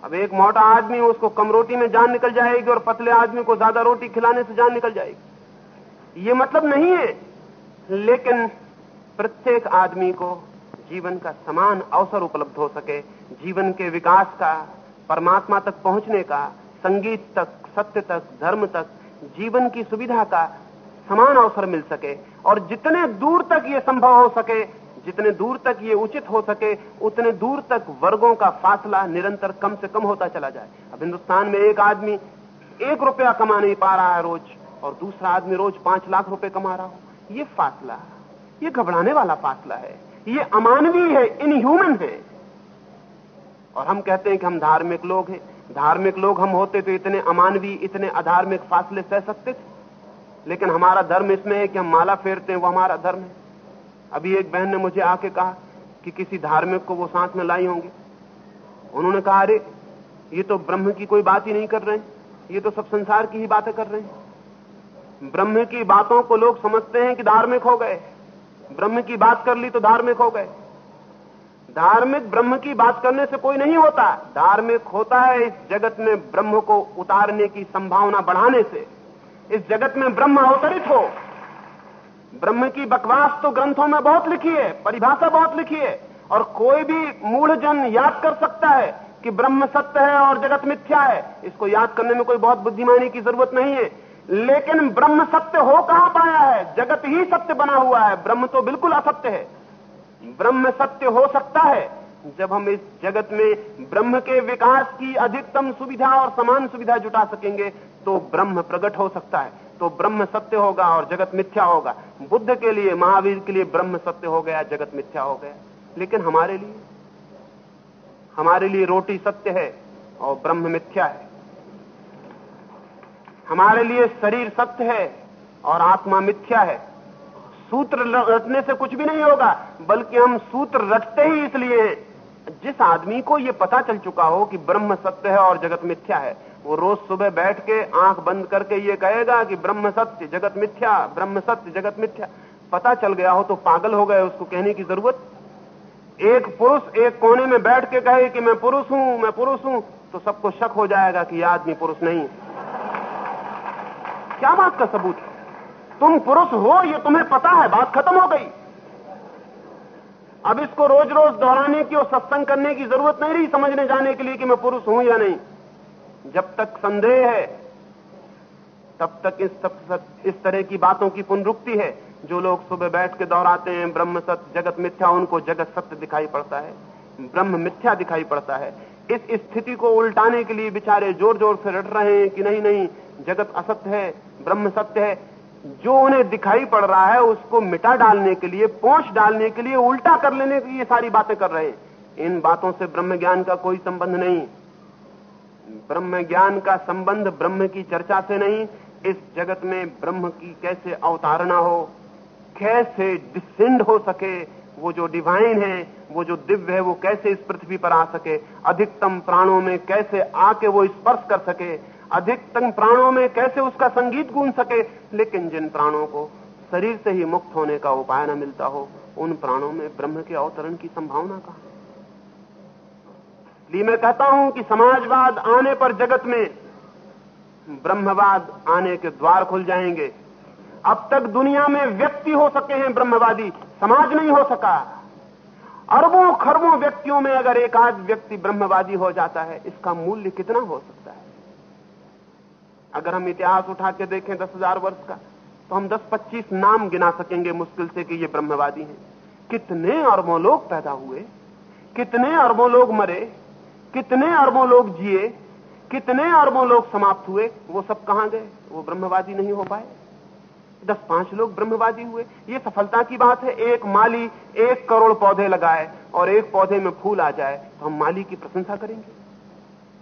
अब एक मोटा आदमी, उसको कम रोटी में जान निकल जाएगी और पतले आदमी को ज़्यादा रोटी खिलाने से जान निकल जाएगी। ये मतलब नहीं है। लेकिन प्रत्येक आदमी को जीवन का समान अवसर उपलब्ध हो सके, जीवन के विकास का, परमात्मा तक पहुँचने का, संगीत तक, सत्य तक, धर्म तक, जीवन की सुविधा का समान अवसर मिल सके। और जितने दूर तक ये संभव हो सके, जितने दूर तक ये उचित हो सके, उतने दूर तक वर्गों का फासला निरंतर कम से कम होता चला जाए। अब हिंदुस्तान में एक आदमी एक रुपया कमा नहीं पा रहा है रोज। और दूसरा आदमी रोज पाँच लाख रुपए कमा रहा हो। ये फासला ये घबराने वाला फासला है। ये अमानवीय है इनह्यूमन है। और हम कहते हैं कि हम धार्मिक लोग हैं। धार्मिक लोग हम होते तो इतने अमानवीय, इतने अधार्मिक फासले सह सकते थे। लेकिन हमारा धर्म इसमें है कि हम माला फेरते हैं, वो हमारा धर्म है। अभी एक बहन ने मुझे आके कहा कि किसी धार्मिक को वो साथ में लाई होंगी। उन्होंने कहा, अरे, ये तो ब्रह्म की कोई बात ही नहीं कर रहे हैं। ये तो सब संसार की ही बातें कर रहे हैं। ब्रह्म की बातों को लोग समझते हैं कि धार्मिक हो गए। ब्रह्म की बात कर ली तो धार्मिक हो गए। धार्मिक ब्रह्म की बात करने से कोई नहीं होता। धार्मिक होता है इस जगत में ब्रह्म को उतारने की संभावना बढ़ाने से। इस जगत में ब्रह्म अवतरित हो। ब्रह्म की बकवास तो ग्रंथों में बहुत लिखी है, परिभाषा बहुत लिखी है, और कोई भी मूढ़ जन याद कर सकता है कि ब्रह्म सत्य है और जगत मिथ्या है। इसको याद करने में कोई बहुत बुद्धिमानी की ज़रूरत नहीं है। लेकिन ब्रह्म सत्य हो कहाँ पाया है? जगत ही सत्य बना हुआ है। ब्रह्म तो बिल्कुल असत्य है। ब्रह्म सत्य हो सकता है जब हम इस जगत में ब्रह्म के विकास की अधिकतम सुविधा और समान सुविधा जुटा सकेंगे तो ब्रह्म प्रकट हो सकता है। तो ब्रह्म सत्य होगा और जगत मिथ्या होगा। बुद्ध के लिए, महावीर के लिए ब्रह्म सत्य हो गया, जगत मिथ्या हो गया। लेकिन हमारे लिए? हमारे लिए रोटी सत्य है और ब्रह्म मिथ्या है। हमारे लिए शरीर सत्य है और आत्मा मिथ्या है। सूत्र रटने से कुछ भी नहीं होगा, बल्कि हम सूत्र रटते ही इसलिए हैं। जिस आदमी को यह पता चल चुका हो कि ब्रह्म सत्य है और जगत मिथ्या है, वो रोज सुबह बैठ के आँख बंद करके ये कहेगा कि ब्रह्म सत्य, जगत मिथ्या, ब्रह्म सत्य, जगत मिथ्या। पता चल गया हो तो पागल हो गए, उसको कहने की ज़रूरत? एक पुरुष एक कोने में बैठ के कहे कि मैं पुरुष हूँ, मैं पुरुष हूँ तो सबको शक हो जाएगा कि यह आदमी पुरुष नहीं क्या बात का सबूत है? तुम पुरुष हो, ये तुम्हें पता है, बात खत्म हो गई। अब इसको रोज रोज दोहराने की और सत्संग करने की ज़रूरत नहीं रही समझने जाने के लिए कि मैं पुरुष हूँ या नहीं। जब तक संदेह है, तब तक इस सब इस तरह की बातों की पुनरुक्ति है। जो लोग सुबह बैठ के दोहराते हैं, ब्रह्म सत्य, जगत मिथ्या, उनको जगत सत्य दिखाई पड़ता है। ब्रह्म मिथ्या दिखाई पड़ता है। इस स्थिति को उल्टाने के लिए बेचारे ज़ोर ज़ोर से रट रहे हैं कि नहीं नहीं जगत असत्य है, ब्रह्म सत्य है, जो उन्हें दिखाई पड़ रहा है, उसको मिटा डालने के लिए पोष डालने के लिए, उल्टा कर लेने की ये सारी बातें कर रहे हैं। इन बातों से ब्रह्म ज्ञान का कोई संबंध नहीं। ब्रह्म ज्ञान का संबंध ब्रह्म की चर्चा से नहीं, इस जगत में ब्रह्म की कैसे अवतारणा हो, कैसे डिसेंड हो सके, वो जो डिवाइन है, वो जो दिव्य है, वो कैसे इस पृथ्वी पर आ सके, अधिकतम प्राणों में कैसे आके वो स्पर्श कर सके अधिकतम प्राणों में कैसे उसका संगीत गूंज सके? लेकिन जिन प्राणों को शरीर से ही मुक्त होने का उपाय न मिलता हो, उन प्राणों में ब्रह्म के अवतरण की संभावना कहा? इसलिए मैं कहता हूँ कि समाजवाद आने पर जगत में ब्रह्मवाद आने के द्वार खुल जाएँगे। अब तक दुनिया में व्यक्ति हो सके हैं ब्रह्मवादी, समाज नहीं हो सका। अरबों खरबों व्यक्तियों में अगर एक आध व्यक्ति ब्रह्मवादी हो जाता है, इसका मूल्य कितना हो सकता है? अगर हम इतिहास उठा के देखें दस हज़ार वर्ष का तो हम दस पच्चीस नाम गिना सकेंगे मुश्किल से कि ये ब्रह्मवादी हैं। कितने अरबों लोग पैदा हुए, कितने अरबों लोग मरे, कितने अरबों लोग जिए, कितने अरबों लोग समाप्त हुए, वो सब कहाँ गए? वो ब्रह्मवादी नहीं हो पाए। दस पाँच लोग ब्रह्मवादी हुए। ये सफलता की बात है, एक माली एक करोड़ पौधे लगाए और एक पौधे में फूल आ जाए तो हम माली की प्रशंसा करेंगे।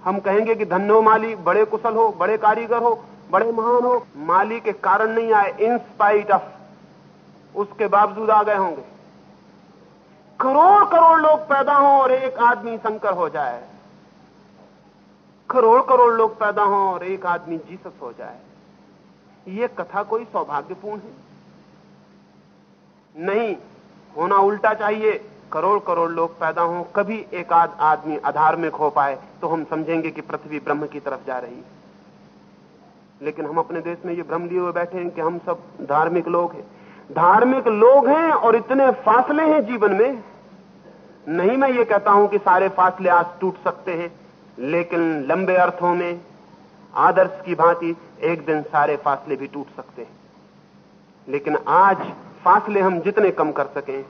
हम कहेंगे कि धन्यो माली, बड़े कुशल हो, बड़े कारीगर हो, बड़े महान हो। माली के कारण नहीं आए इन स्पाइट ऑफ़ उसके बावजूद आ गए होंगे। करोड़ करोड़ लोग पैदा हो और एक आदमी शंकर हो जाए। करोड़ करोड़ लोग पैदा हो और एक आदमी जीसस हो जाए। ये कथा कोई सौभाग्यपूर्ण है। नहीं, होना उल्टा चाहिए। करोड़ करोड़ लोग पैदा हों, कभी एक आध आदमी अधार्मिक हो पाए तो हम समझेंगे कि पृथ्वी ब्रह्म की तरफ़ जा रही है। लेकिन हम अपने देश में ये भ्रम लिए हुए बैठे हैं कि हम सब धार्मिक लोग हैं। धार्मिक लोग हैं और इतने फासले हैं जीवन में। नहीं मैं ये कहता हूँ कि सारे फासले आज टूट सकते हैं, लेकिन लंबे अर्थों में, आदर्श की भांति एक दिन सारे फासले भी टूट सकते हैं। लेकिन आज फासले हम जितने कम कर सकें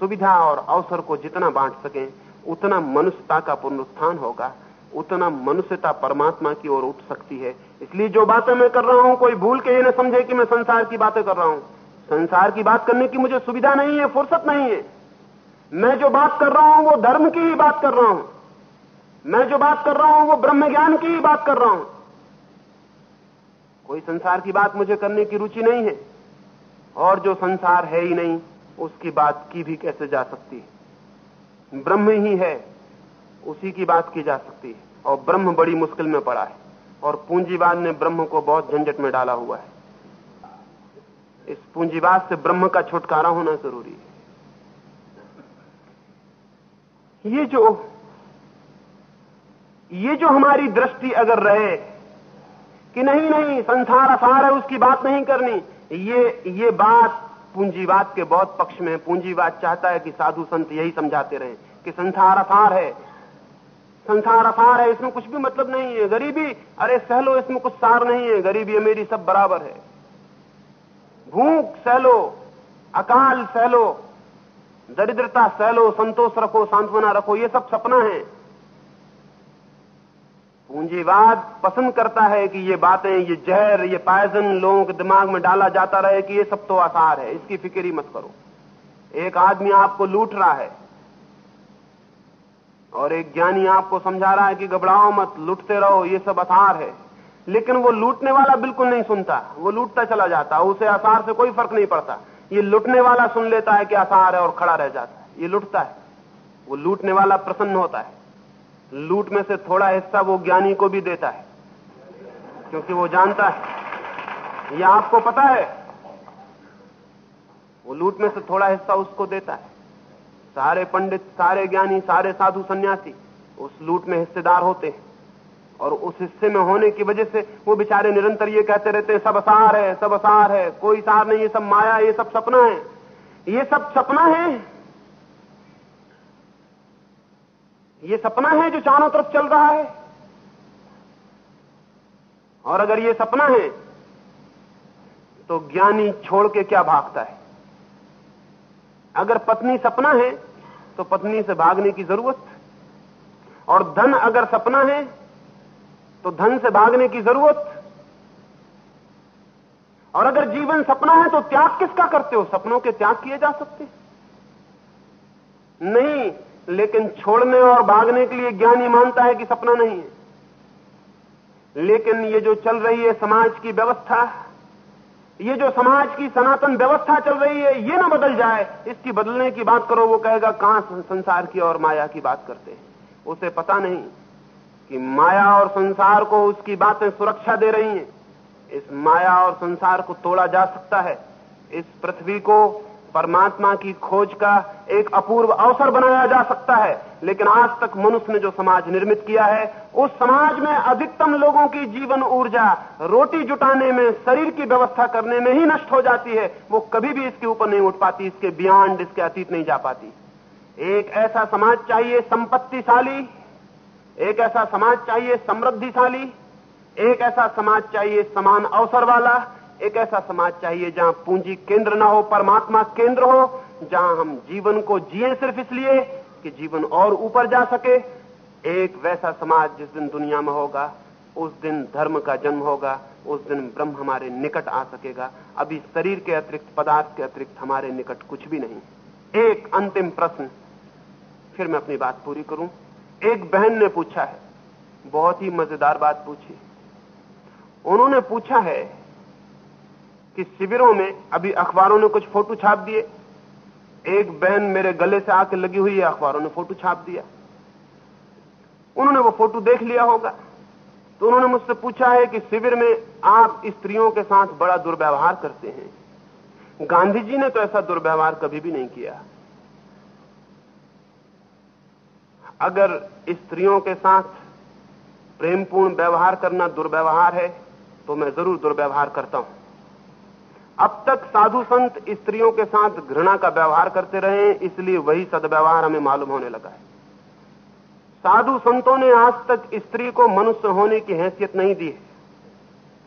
सुविधा और अवसर को जितना बांट सकें, उतना मनुष्यता का पुनरुत्थान होगा, उतना मनुष्यता परमात्मा की ओर उठ सकती है। इसलिए जो बातें मैं कर रहा हूँ, कोई भूल के ये न समझे कि मैं संसार की बातें कर रहा हूँ। संसार की बात करने की मुझे सुविधा नहीं है, फुर्सत नहीं है। मैं जो बात कर रहा हूँ, वो धर्म की ही बात कर रहा हूँ। मैं जो बात कर रहा हूँ, वो ब्रह्म ज्ञान की ही बात कर रहा हूँ। कोई संसार की बात मुझे करने की रुचि नहीं है, और जो संसार है ही नहीं उसकी बात की भी कैसे जा सकती है? ब्रह्म ही है, उसी की बात की जा सकती है। और ब्रह्म बड़ी मुश्किल में पड़ा है। और पूंजीवाद ने ब्रह्म को बहुत झंझट में डाला हुआ है। इस पूंजीवाद से ब्रह्म का छुटकारा होना ज़रूरी है। ये जो ये जो हमारी दृष्टि अगर रहे कि नहीं नहीं, संसार असार है, उसकी बात नहीं करनी, ये ये बात पूंजीवाद के बहुत पक्ष में पूंजीवाद चाहता है कि साधु संत यही समझाते रहे कि संसार असार है। संसार असार है, इसमें कुछ भी मतलब नहीं है। गरीबी, अरे सहलो, इसमें कुछ सार नहीं है। गरीबी मेरी सब बराबर है। भूख सहलो, अकाल सहलो, दरिद्रता सहलो, संतोष रखो, सांत्वना रखो, ये सब सपना है। पूंजीवाद पसंद करता है कि ये बातें, ये जहर, ये पायजन लोगों के दिमाग में डाला जाता रहे कि ये सब तो आसार है, इसकी फ़िक्र ही मत करो। एक आदमी आपको लूट रहा है और एक ज्ञानी आपको समझा रहा है कि घबराओ मत, लूटते रहो, ये सब आसार है। लेकिन वो लूटने वाला बिल्कुल नहीं सुनता, वो लूटता चला जाता, उसे आसार से कोई फ़र्क नहीं पड़ता। ये लूटने वाला सुन लेता है कि आसार है और खड़ा रह जाता है, ये लुटता है, वो लूटने वाला प्रसन्न होता है। लूट में से थोड़ा हिस्सा वो ज्ञानी को भी देता है। क्योंकि वो जानता है। ये आपको पता है। वो लूट में से थोड़ा हिस्सा उसको देता है। सारे पंडित, सारे ज्ञानी, सारे साधु सन्यासी उस लूट में हिस्सेदार होते हैं। और उस हिस्से में होने की वजह से वो बेचारे निरंतर ये कहते रहते हैं, सब असार है, सब असार है, कोई सार नहीं ये सब माया ये सब सपना है। ये सब सपना है। ये सपना है जो चारों तरफ़ चल रहा है। और अगर ये सपना है तो ज्ञानी छोड़ के क्या भागता है? अगर पत्नी सपना है तो पत्नी से भागने की ज़रूरत। और धन अगर सपना है तो धन से भागने की ज़रूरत। और अगर जीवन सपना है तो त्याग किसका करते हो? सपनों के त्याग किए जा सकते नहीं लेकिन छोड़ने और भागने के लिए ज्ञानी मानता है कि सपना नहीं है। लेकिन ये जो चल रही है समाज की व्यवस्था, ये जो समाज की सनातन व्यवस्था चल रही है, ये ना बदल जाए। इसकी बदलने की बात करो, वो कहेगा कहाँ संसार की और माया की बात करते हैं। उसे पता नहीं कि माया और संसार को उसकी बातें सुरक्षा दे रही हैं। इस माया और संसार को तोड़ा जा सकता है। इस पृथ्वी को परमात्मा की खोज का एक अपूर्व अवसर बनाया जा सकता है। लेकिन आज तक मनुष्य ने जो समाज निर्मित किया है, उस समाज में अधिकतम लोगों की जीवन ऊर्जा रोटी जुटाने में, शरीर की व्यवस्था करने में ही नष्ट हो जाती है। वो कभी भी इसके ऊपर नहीं उठ पाती, इसके बियॉन्ड इसके अतीत नहीं जा पाती। एक ऐसा समाज चाहिए संपत्तिशाली, एक ऐसा समाज चाहिए समृद्धिशाली, एक ऐसा समाज चाहिए समान अवसर वाला एक ऐसा समाज चाहिए जहाँ पूंजी केंद्र ना हो, परमात्मा केंद्र हो, जहाँ हम जीवन को जिए सिर्फ़ इसलिए कि जीवन और ऊपर जा सके। एक वैसा समाज जिस दिन दुनिया में होगा, उस दिन धर्म का जन्म होगा, उस दिन ब्रह्म हमारे निकट आ सकेगा। अभी शरीर के अतिरिक्त, पदार्थ के अतिरिक्त हमारे निकट कुछ भी नहीं। एक अंतिम प्रश्न, फिर मैं अपनी बात पूरी करूँ। एक बहन ने पूछा है, बहुत ही मज़ेदार बात पूछी। उन्होंने पूछा है कि शिविरों में अभी अखबारों ने कुछ फ़ोटो छाप दिए। एक बहन मेरे गले से आके लगी हुई है, अखबारों ने फ़ोटो छाप दिया। उन्होंने वो फ़ोटो देख लिया होगा। तो उन्होंने मुझसे पूछा है कि शिविर में आप स्त्रियों के साथ बड़ा दुर्व्यवहार करते हैं। गांधी जी ने तो ऐसा दुर्व्यवहार कभी भी नहीं किया। अगर स्त्रियों के साथ प्रेमपूर्ण व्यवहार करना दुर्व्यवहार है तो मैं ज़रूर दुर्व्यवहार करता हूँ। अब तक साधु संत स्त्रियों के साथ घृणा का व्यवहार करते रहे, इसलिए वही सदव्यवहार हमें मालूम होने लगा है। साधु संतों ने आज तक स्त्री को मनुष्य होने की हैसियत नहीं दी है।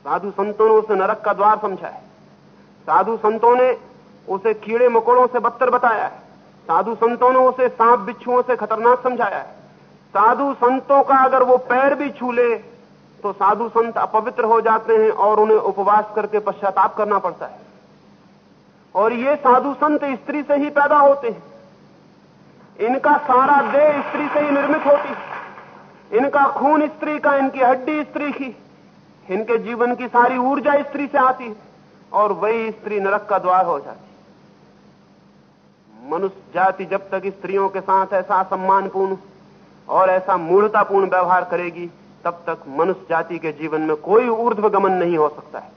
साधु संतों ने उसे नरक का द्वार समझा है। साधु संतों ने उसे कीड़े मकोड़ों से बदतर बताया है। साधु संतों ने उसे सांप बिच्छुओं से खतरनाक समझाया है। साधु संतों का अगर वो पैर भी छू ले तो साधु संत अपवित्र हो जाते हैं और उन्हें उपवास करके पश्चाताप करना पड़ता है। और ये साधु संत स्त्री से ही पैदा होते हैं। इनका सारा देह स्त्री से ही निर्मित होती है। इनका खून स्त्री का, इनकी हड्डी स्त्री की, इनके जीवन की सारी ऊर्जा स्त्री से आती है और वही स्त्री नरक का द्वार हो जाती है। मनुष्य जाति जब तक स्त्रियों के साथ ऐसा सम्मानपूर्ण और ऐसा मूढ़तापूर्ण व्यवहार करेगी तब तक मनुष्य जाति के जीवन में कोई ऊर्ध्व गमन नहीं हो सकता है।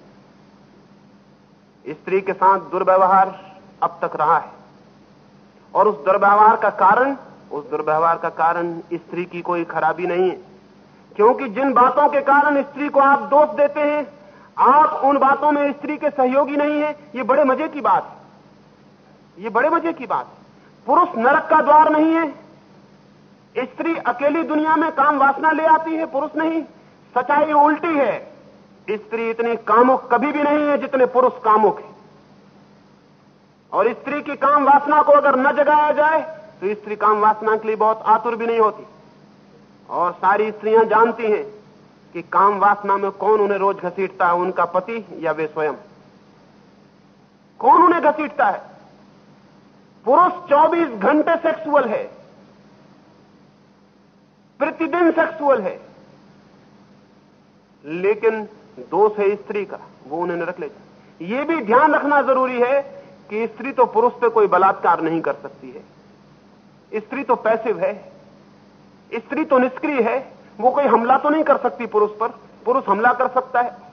स्त्री के साथ दुर्व्यवहार अब तक रहा है। और उस दुर्व्यवहार का कारण, उस दुर्व्यवहार का कारण स्त्री की कोई खराबी नहीं है। क्योंकि जिन बातों के कारण स्त्री को आप दोष देते हैं, आप उन बातों में स्त्री के सहयोगी नहीं है, ये बड़े मज़े की बात है। ये बड़े मज़े की बात है। पुरुष नरक का द्वार नहीं है स्त्री अकेली दुनिया में काम वासना ले आती है, पुरुष नहीं। सच्चाई उल्टी है। स्त्री इतनी कामुक कभी भी नहीं है जितने पुरुष कामुक है। और स्त्री की काम वासना को अगर न जगाया जाए तो स्त्री काम वासना के लिए बहुत आतुर भी नहीं होती। और सारी स्त्रियाँ जानती हैं कि काम वासना में कौन उन्हें रोज घसीटता है, उनका पति या वे स्वयं। कौन उन्हें घसीटता है? पुरुष 24 घंटे सेक्सुअल है। प्रतिदिन सेक्सुअल है। लेकिन दोष है स्त्री का, वो उन्हें रख लेता। ये भी ध्यान रखना ज़रूरी है कि स्त्री तो पुरुष पे कोई बलात्कार नहीं कर सकती है। स्त्री तो पैसिव है। स्त्री तो निष्क्रिय है। वो कोई हमला तो नहीं कर सकती पुरुष पर। पुरुष हमला कर सकता है।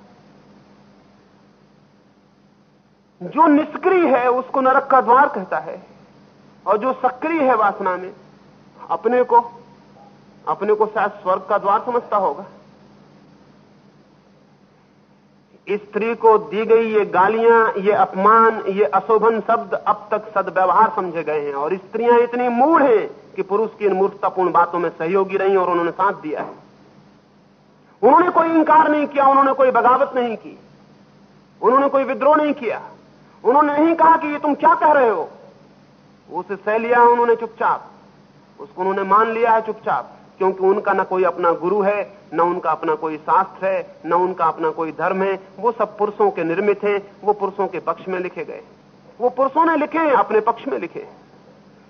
जो निष्क्रिय है, उसको नरक का द्वार कहता है। और जो सक्रिय है वासना में, अपने को अपने को शायद स्वर्ग का द्वार समझता होगा। स्त्री को दी गई ये गालियाँ, ये अपमान, ये अशोभन शब्द अब तक सदव्यवहार समझे गए हैं और स्त्रियाँ इतनी मूढ़ हैं कि पुरुष की इन मूर्खतापूर्ण बातों में सहयोगी रही और उन्होंने साथ दिया है। उन्होंने कोई इंकार नहीं किया, उन्होंने कोई बगावत नहीं की, उन्होंने कोई विद्रोह नहीं किया, उन्होंने नहीं कहा कि ये तुम क्या कह रहे हो। उसे सह लिया उन्होंने चुपचाप, उसको उन्होंने मान लिया है चुपचाप। क्योंकि उनका न कोई अपना गुरु है, न उनका अपना कोई शास्त्र है, न उनका अपना कोई धर्म है। वो सब पुरुषों के निर्मित हैं, वो पुरुषों के पक्ष में लिखे गए। वो पुरुषों ने लिखे हैं अपने पक्ष में लिखे।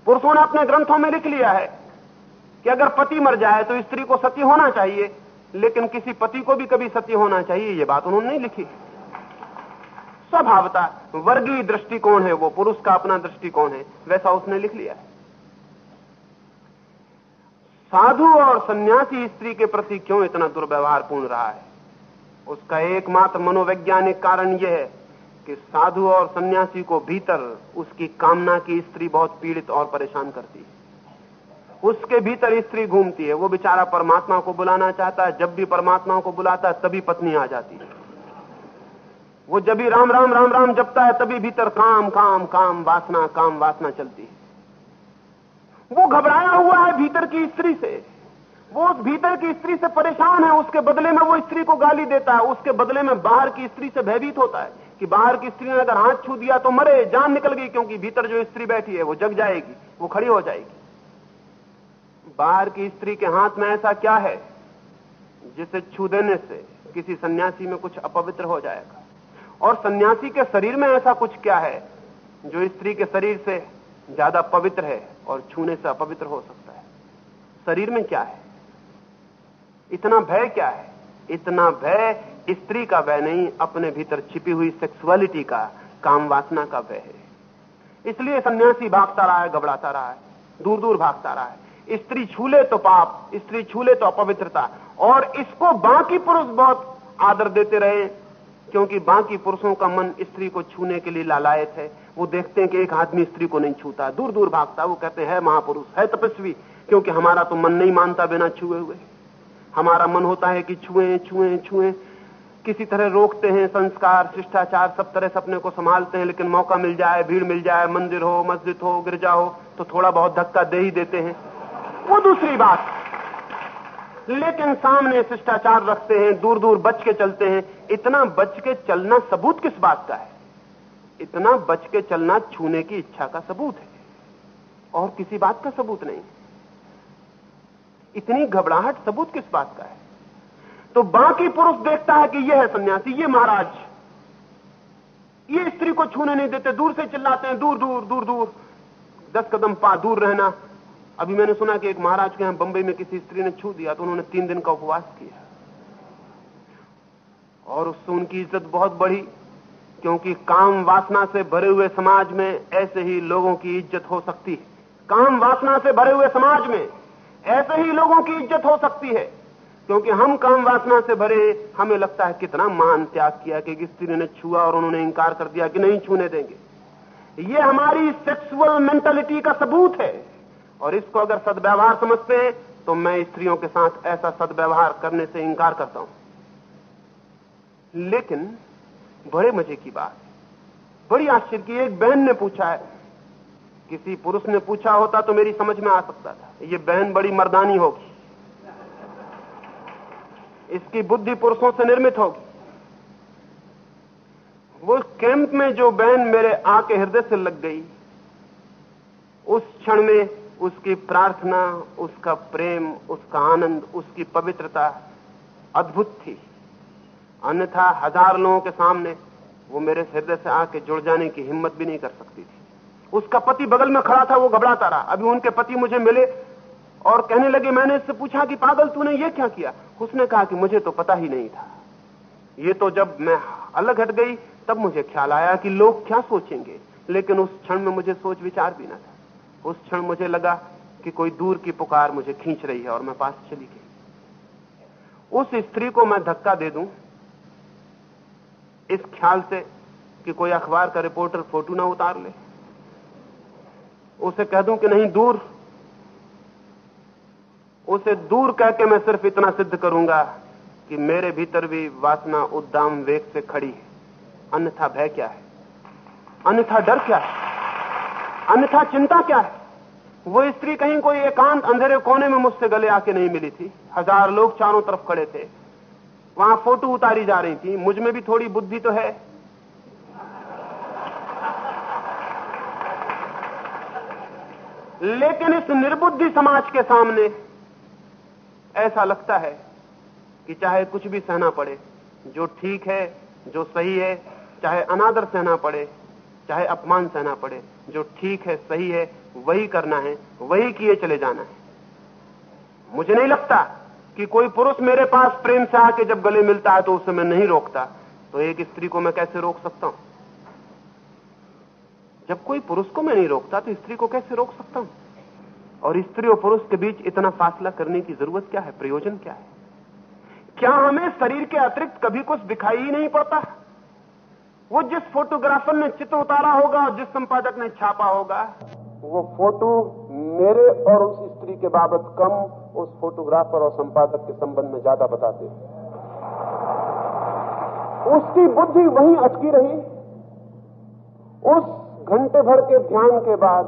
पुरुषों ने अपने ग्रंथों में लिख लिया है कि अगर पति मर जाए तो स्त्री को सती होना चाहिए, लेकिन किसी पति को भी कभी सती होना चाहिए, ये बात उन्होंने नहीं लिखी। स्वभावता, वर्गीय दृष्टिकोण है वो, पुरुष का अपना दृष्टिकोण है, वैसा उसने लिख लिया है। साधु और सन्यासी स्त्री के प्रति क्यों इतना दुर्व्यवहारपूर्ण रहा है? उसका एकमात्र मनोवैज्ञानिक कारण यह है कि साधु और सन्यासी को भीतर उसकी कामना की स्त्री बहुत पीड़ित और परेशान करती है। उसके भीतर स्त्री घूमती है। वो बेचारा परमात्मा को बुलाना चाहता है। जब भी परमात्मा को बुलाता है, तभी पत्नी आ जाती है। वो जब भी राम राम राम राम जपता है, तभी भीतर काम काम काम, वासना काम, वासना चलती है। वो घबराया हुआ है भीतर की स्त्री से। वो उस भीतर की स्त्री से परेशान है, उसके बदले में वो स्त्री को गाली देता है, उसके बदले में बाहर की स्त्री से भयभीत होता है कि बाहर की स्त्री ने अगर हाथ छू दिया तो मरे, जान निकल गई, क्योंकि भीतर जो स्त्री बैठी है वो जग जाएगी, वो खड़ी हो जाएगी। बाहर की स्त्री के हाथ में ऐसा क्या है जिसे छू देने से किसी सन्यासी में कुछ अपवित्र हो जाएगा? और सन्यासी के शरीर में ऐसा कुछ क्या है जो स्त्री के शरीर से ज़्यादा पवित्र है और छूने से अपवित्र हो सकता है। शरीर में क्या है? इतना भय क्या है? इतना भय स्त्री का भय नहीं, अपने भीतर छिपी हुई सेक्सुअलिटी का, काम वासना का भय है। इसलिए सन्यासी भागता रहा है, घबराता रहा है दूर दूर भागता रहा है। स्त्री छूले तो पाप, स्त्री छूले तो अपवित्रता, और इसको बाकी पुरुष बहुत आदर देते रहे, क्योंकि बाकी पुरुषों का मन स्त्री को छूने के लिए लालायत है। वो देखते हैं कि एक आदमी स्त्री को नहीं छूता। दूर दूर भागता, वो कहते हैं महापुरुष, है तपस्वी, क्योंकि हमारा तो मन नहीं मानता बिना छुए हुए। हमारा मन होता है कि छुए छुए छुए। किसी तरह रोकते हैं, संस्कार, शिष्टाचार, सब तरह से अपने को संभालते हैं, लेकिन मौका मिल जाए, भीड़ मिल जाए, मंदिर हो, मस्जिद हो, गिरजा हो तो थोड़ा बहुत धक्का दे ही देते हैं। वो दूसरी बात। लेकिन सामने शिष्टाचार रखते हैं दूर दूर बच के चलते हैं। इतना बच के चलना सबूत किस बात का है? इतना बच के चलना छूने की इच्छा का सबूत है। और किसी बात का सबूत नहीं। इतनी घबराहट सबूत किस बात का है? तो बाकी पुरुष देखता है कि यह है सन्यासी, ये महाराज। ये स्त्री को छूने नहीं देते, दूर से चिल्लाते हैं, दूर दूर दूर दूर। दस कदम पा, दूर रहना। अभी मैंने सुना कि एक महाराज के यहाँ बंबई में किसी स्त्री ने छू दिया तो उन्होंने तीन दिन का उपवास किया। और उससे उनकी इज़्ज़त बहुत बढ़ी। क्योंकि काम वासना से भरे हुए समाज में ऐसे ही लोगों की इज़्ज़त हो सकती है। काम वासना से भरे हुए समाज में ऐसे ही लोगों की इज़्ज़त हो सकती है। क्योंकि हम काम वासना से भरे, हमें लगता है कितना मान त्याग किया कि स्त्री ने छुआ और उन्होंने इंकार कर दिया कि नहीं छूने देंगे। ये हमारी सेक्सुअल मेंटालिटी का सबूत है। और इसको अगर सदव्यवहार समझते हैं तो मैं स्त्रियों के साथ ऐसा सदव्यवहार करने से इंकार करता हूँ। लेकिन बड़े मज़े की बात। बड़ी आश्चर्य की, एक बहन ने पूछा है। किसी पुरुष ने पूछा होता तो मेरी समझ में आ सकता था। ये बहन बड़ी मर्दानी होगी। इसकी बुद्धि पुरुषों से निर्मित होगी। वो कैंप में जो बहन मेरे आके हृदय से लग गई, उस क्षण में उसकी प्रार्थना, उसका प्रेम, उसका आनंद, उसकी पवित्रता अद्भुत थी। अन्यथा हज़ार लोगों के सामने वो मेरे हृदय से आके जुड़ जाने की हिम्मत भी नहीं कर सकती थी। उसका पति बगल में खड़ा था, वो घबराता रहा। अभी उनके पति मुझे मिले और कहने लगे, मैंने इससे पूछा कि पागल तूने ये क्या किया? उसने कहा कि मुझे तो पता ही नहीं था। ये तो जब मैं अलग हट गई, तब मुझे ख्याल आया कि लोग क्या सोचेंगे। लेकिन उस क्षण में मुझे सोच विचार भी ना था। उस क्षण मुझे लगा कि कोई दूर की पुकार मुझे खींच रही है और मैं पास चली गई। उस स्त्री को मैं धक्का दे दूँ इस ख्याल से कि कोई अखबार का रिपोर्टर फ़ोटो ना उतार ले। उसे कह दूँ कि नहीं, दूर। उसे दूर कह के मैं सिर्फ़ इतना सिद्ध करूँगा कि मेरे भीतर भी वासना उद्दाम वेग से खड़ी है। अन्यथा भय क्या है? अन्यथा डर क्या है? अन्यथा चिंता क्या है? वो स्त्री कहीं कोई एकांत अंधेरे कोने में मुझसे गले आके नहीं मिली थी। हज़ार लोग चारों तरफ़ खड़े थे। वहाँ फ़ोटो उतारी जा रही थी। मुझमें भी थोड़ी बुद्धि तो है। लेकिन इस निर्बुद्धि समाज के सामने ऐसा लगता है कि चाहे कुछ भी सहना पड़े, जो ठीक है, जो सही है, चाहे अनादर सहना पड़े, चाहे अपमान सहना पड़े, जो ठीक है, सही है, वही करना है, वही किए चले जाना है। मुझे नहीं लगता कि कोई पुरुष मेरे पास प्रेम से आके जब गले मिलता है तो उसे मैं नहीं रोकता। तो एक स्त्री को मैं कैसे रोक सकता हूँ? जब कोई पुरुष को मैं नहीं रोकता तो स्त्री को कैसे रोक सकता हूँ? और स्त्री और पुरुष के बीच इतना फासला करने की ज़रूरत क्या है? प्रयोजन क्या है? क्या हमें शरीर के अतिरिक्त कभी कुछ दिखाई ही नहीं पड़ता? वो जिस फोटोग्राफर ने चित्र उतारा होगा और जिस संपादक ने छापा होगा, वो फ़ोटो मेरे और उस स्त्री के बाबत कम उस फोटोग्राफर और संपादक के संबंध में ज़्यादा बताते उसकी बुद्धि वहीं अटकी रही। उस घंटे भर के ध्यान के बाद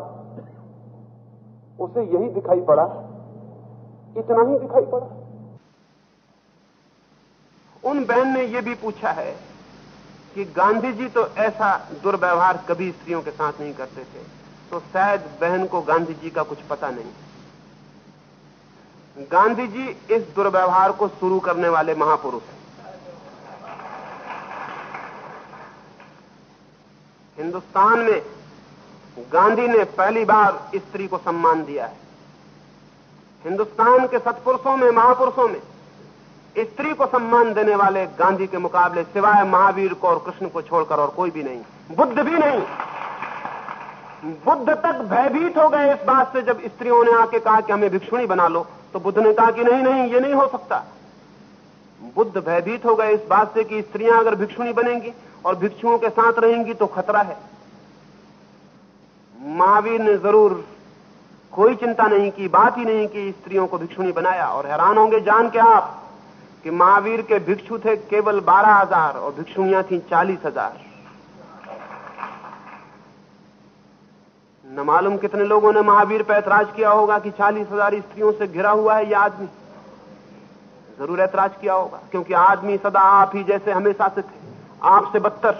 उसे यही दिखाई पड़ा। इतना ही दिखाई पड़ा। उन बहन ने यह भी पूछा है कि गांधी जी तो ऐसा दुर्व्यवहार कभी स्त्रियों के साथ नहीं करते थे तो शायद बहन को गांधी जी का कुछ पता नहीं। गांधी जी इस दुर्व्यवहार को शुरू करने वाले महापुरुष हैं। हिंदुस्तान में गांधी ने पहली बार स्त्री को सम्मान दिया है। हिंदुस्तान के सत्पुरुषों में, महापुरुषों में स्त्री को सम्मान देने वाले गांधी के मुकाबले सिवाय महावीर को और कृष्ण को छोड़कर और कोई भी नहीं। बुद्ध भी नहीं। बुद्ध तक भयभीत हो गए इस बात से जब स्त्रियों ने आके कहा कि हमें भिक्षुणी बना लो। तो बुद्ध ने कहा कि नहीं नहीं, ये नहीं हो सकता। बुद्ध भयभीत हो गए इस बात से कि स्त्रियाँ अगर भिक्षुणी बनेंगी और भिक्षुओं के साथ रहेंगी तो खतरा है। महावीर ने ज़रूर कोई चिंता नहीं की, बात ही नहीं की स्त्रियों को भिक्षुणी बनाया और हैरान होंगे जान के आप कि महावीर के भिक्षु थे केवल बारह हज़ार और भिक्षुणियाँ थी चालीस हज़ार। न मालूम कितने लोगों ने महावीर पर ऐतराज किया होगा कि चालीस हज़ार स्त्रियों से घिरा हुआ है यह आदमी। ज़रूर ऐतराज किया होगा, क्योंकि आदमी सदा आप ही जैसे हमेशा से थे। आपसे बदतर।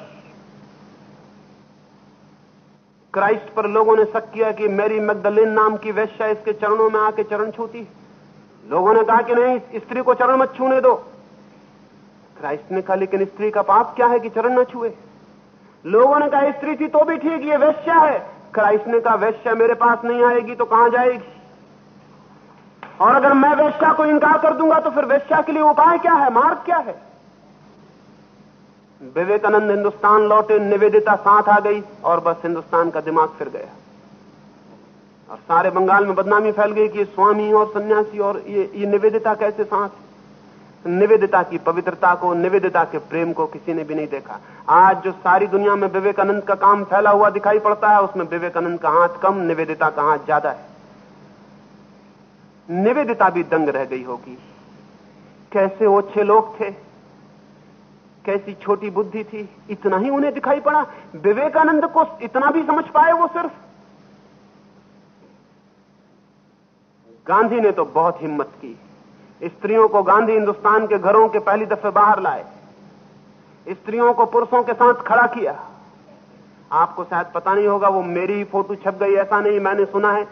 क्राइस्ट पर लोगों ने शक किया कि मेरी मैगदलिन नाम की वैश्या इसके चरणों में आके चरण छूती लोगों ने कहा कि नहीं स्त्री को चरण मत छूने दो। क्राइस्ट ने कहा, लेकिन स्त्री का पाप क्या है कि चरण न छुए? लोगों ने कहा स्त्री थी तो भी ठीक, ये वैश्या है। क्राइस्ट ने कहा वैश्या मेरे पास नहीं आएगी तो कहाँ जाएगी? और अगर मैं वैश्या को इनकार कर दूँगा तो फिर वैश्या के लिए उपाय क्या है? मार्ग क्या है? विवेकानंद हिंदुस्तान लौटे, निवेदिता साथ आ गई और बस हिंदुस्तान का दिमाग फिर गया। और सारे बंगाल में बदनामी फैल गई कि स्वामी और सन्यासी और ये ये निवेदिता कैसे साथ निवेदिता की, पवित्रता को, निवेदिता के प्रेम को किसी ने भी नहीं देखा। आज जो सारी दुनिया में विवेकानंद का काम फैला हुआ दिखाई पड़ता है, उसमें विवेकानंद का हाथ कम, निवेदिता का हाथ ज़्यादा है। निवेदिता भी दंग रह गई होगी। कैसे ओछे लोग थे? कैसी छोटी बुद्धि थी? इतना ही उन्हें दिखाई पड़ा। विवेकानंद को इतना भी समझ पाए वो सिर्फ़। गांधी ने तो बहुत हिम्मत की। स्त्रियों को गांधी हिंदुस्तान के घरों के पहली दफे बाहर लाए। स्त्रियों को पुरुषों के साथ खड़ा किया। आपको शायद पता नहीं होगा, वो मेरी ही फ़ोटो छप गई, ऐसा नहीं मैंने सुना है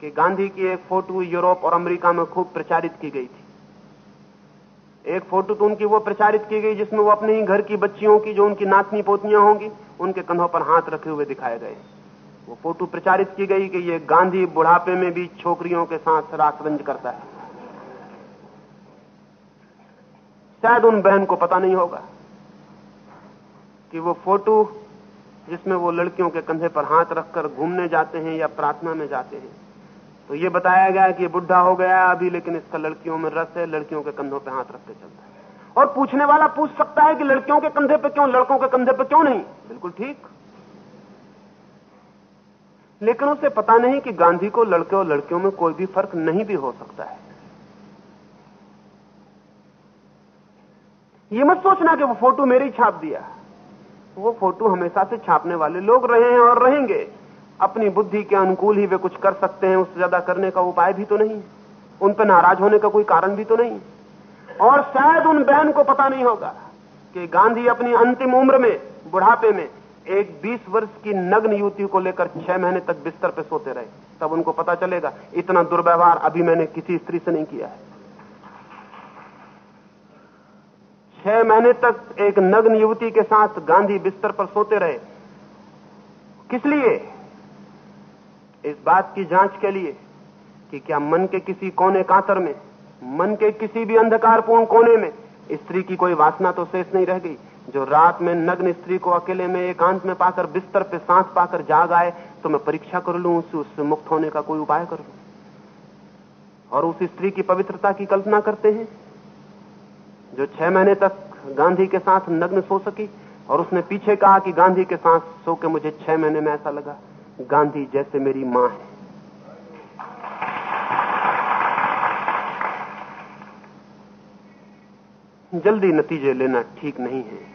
कि गांधी की एक फ़ोटो यूरोप और अमेरिका में खूब प्रचारित की गई थी। एक फ़ोटो तो उनकी वो प्रचारित की गई जिसमें वो अपने ही घर की बच्चियों की, जो उनकी नातनी पोतनियाँ होंगी, उनके कंधों पर हाथ रखे हुए दिखाए गए। वो फ़ोटो प्रचारित की गई कि ये गांधी बुढ़ापे में भी छोकरियों के साथ रासरंज करता है। शायद उन बहन को पता नहीं होगा कि वो फ़ोटो जिसमें वो लड़कियों के कंधे पर हाथ रखकर घूमने जाते हैं या प्रार्थना में जाते हैं। तो ये बताया गया कि बुढ़ा हो गया अभी, लेकिन इसका लड़कियों में रस है, लड़कियों के कंधों पर हाथ रख के चलता है। और पूछने वाला पूछ सकता है कि लड़कियों के कंधे पर क्यों, लड़कों के कंधे पर क्यों नहीं? बिल्कुल ठीक। लेकिन उसे पता नहीं कि गांधी को लड़के और लड़कियों में कोई भी फ़र्क नहीं भी हो सकता है। ये मत सोचना कि वो फ़ोटो मेरी छाप दिया वो फ़ोटो हमेशा से छापने वाले लोग रहे हैं और रहेंगे। अपनी बुद्धि के अनुकूल ही वे कुछ कर सकते हैं, उससे ज़्यादा करने का उपाय भी तो नहीं। उन पर नाराज़ होने का कोई कारण भी तो नहीं। और शायद उन बहन को पता नहीं होगा कि गांधी अपनी अंतिम उम्र में, बुढ़ापे में, एक 20 वर्ष की नग्न युवती को लेकर छह महीने तक बिस्तर पर सोते रहे। तब उनको पता चलेगा, इतना दुर्व्यवहार अभी मैंने किसी स्त्री से नहीं किया है। छह महीने तक एक नग्न युवती के साथ गांधी बिस्तर पर सोते रहे। किस लिए? इस बात की जाँच के लिए कि क्या मन के किसी कोने कातर में, मन के किसी भी अंधकारपूर्ण कोने में स्त्री की कोई वासना तो शेष नहीं रह गई, जो रात में नग्न स्त्री को अकेले में एकांत में पाकर बिस्तर पे सांस पाकर जाग आए तो मैं परीक्षा कर लू उससे उससे मुक्त होने का कोई उपाय कर लू। और उस स्त्री की पवित्रता की कल्पना करते हैं? जो छह महीने तक गांधी के साथ नग्न सो सकी और उसने पीछे कहा कि गांधी के साथ सो के मुझे छह महीने में ऐसा लगा, गांधी जैसे मेरी माँ है। जल्दी नतीजे लेना ठीक नहीं है।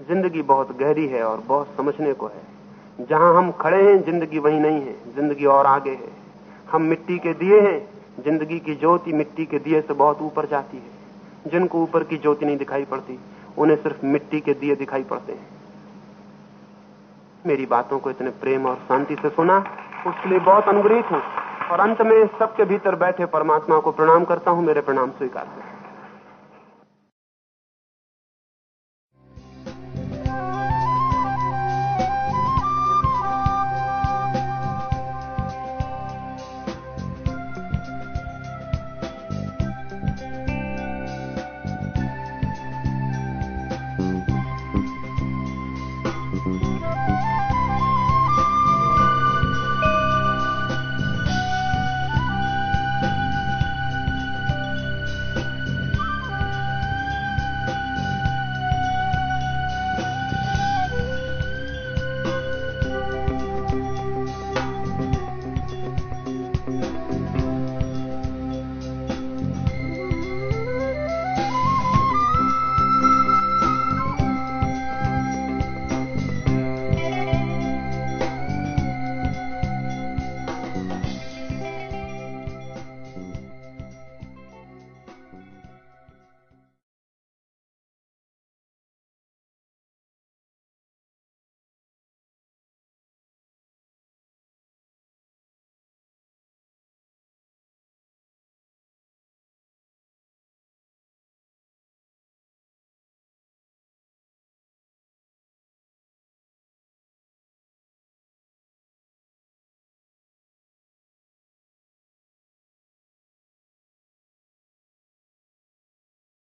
ज़िंदगी बहुत गहरी है और बहुत समझने को है। जहाँ हम खड़े हैं, ज़िंदगी वही नहीं है, ज़िंदगी और आगे है। हम मिट्टी के दिए हैं, ज़िंदगी की ज्योति मिट्टी के दिए से बहुत ऊपर जाती है। जिनको ऊपर की ज्योति नहीं दिखाई पड़ती, उन्हें सिर्फ़ मिट्टी के दिए दिखाई पड़ते हैं। मेरी बातों को इतने प्रेम और शांति से सुना, उसके लिए बहुत अनुग्रहित हूँ। और अंत में सबके भीतर बैठे परमात्मा को प्रणाम करता हूँ, मेरे प्रणाम स्वीकार करें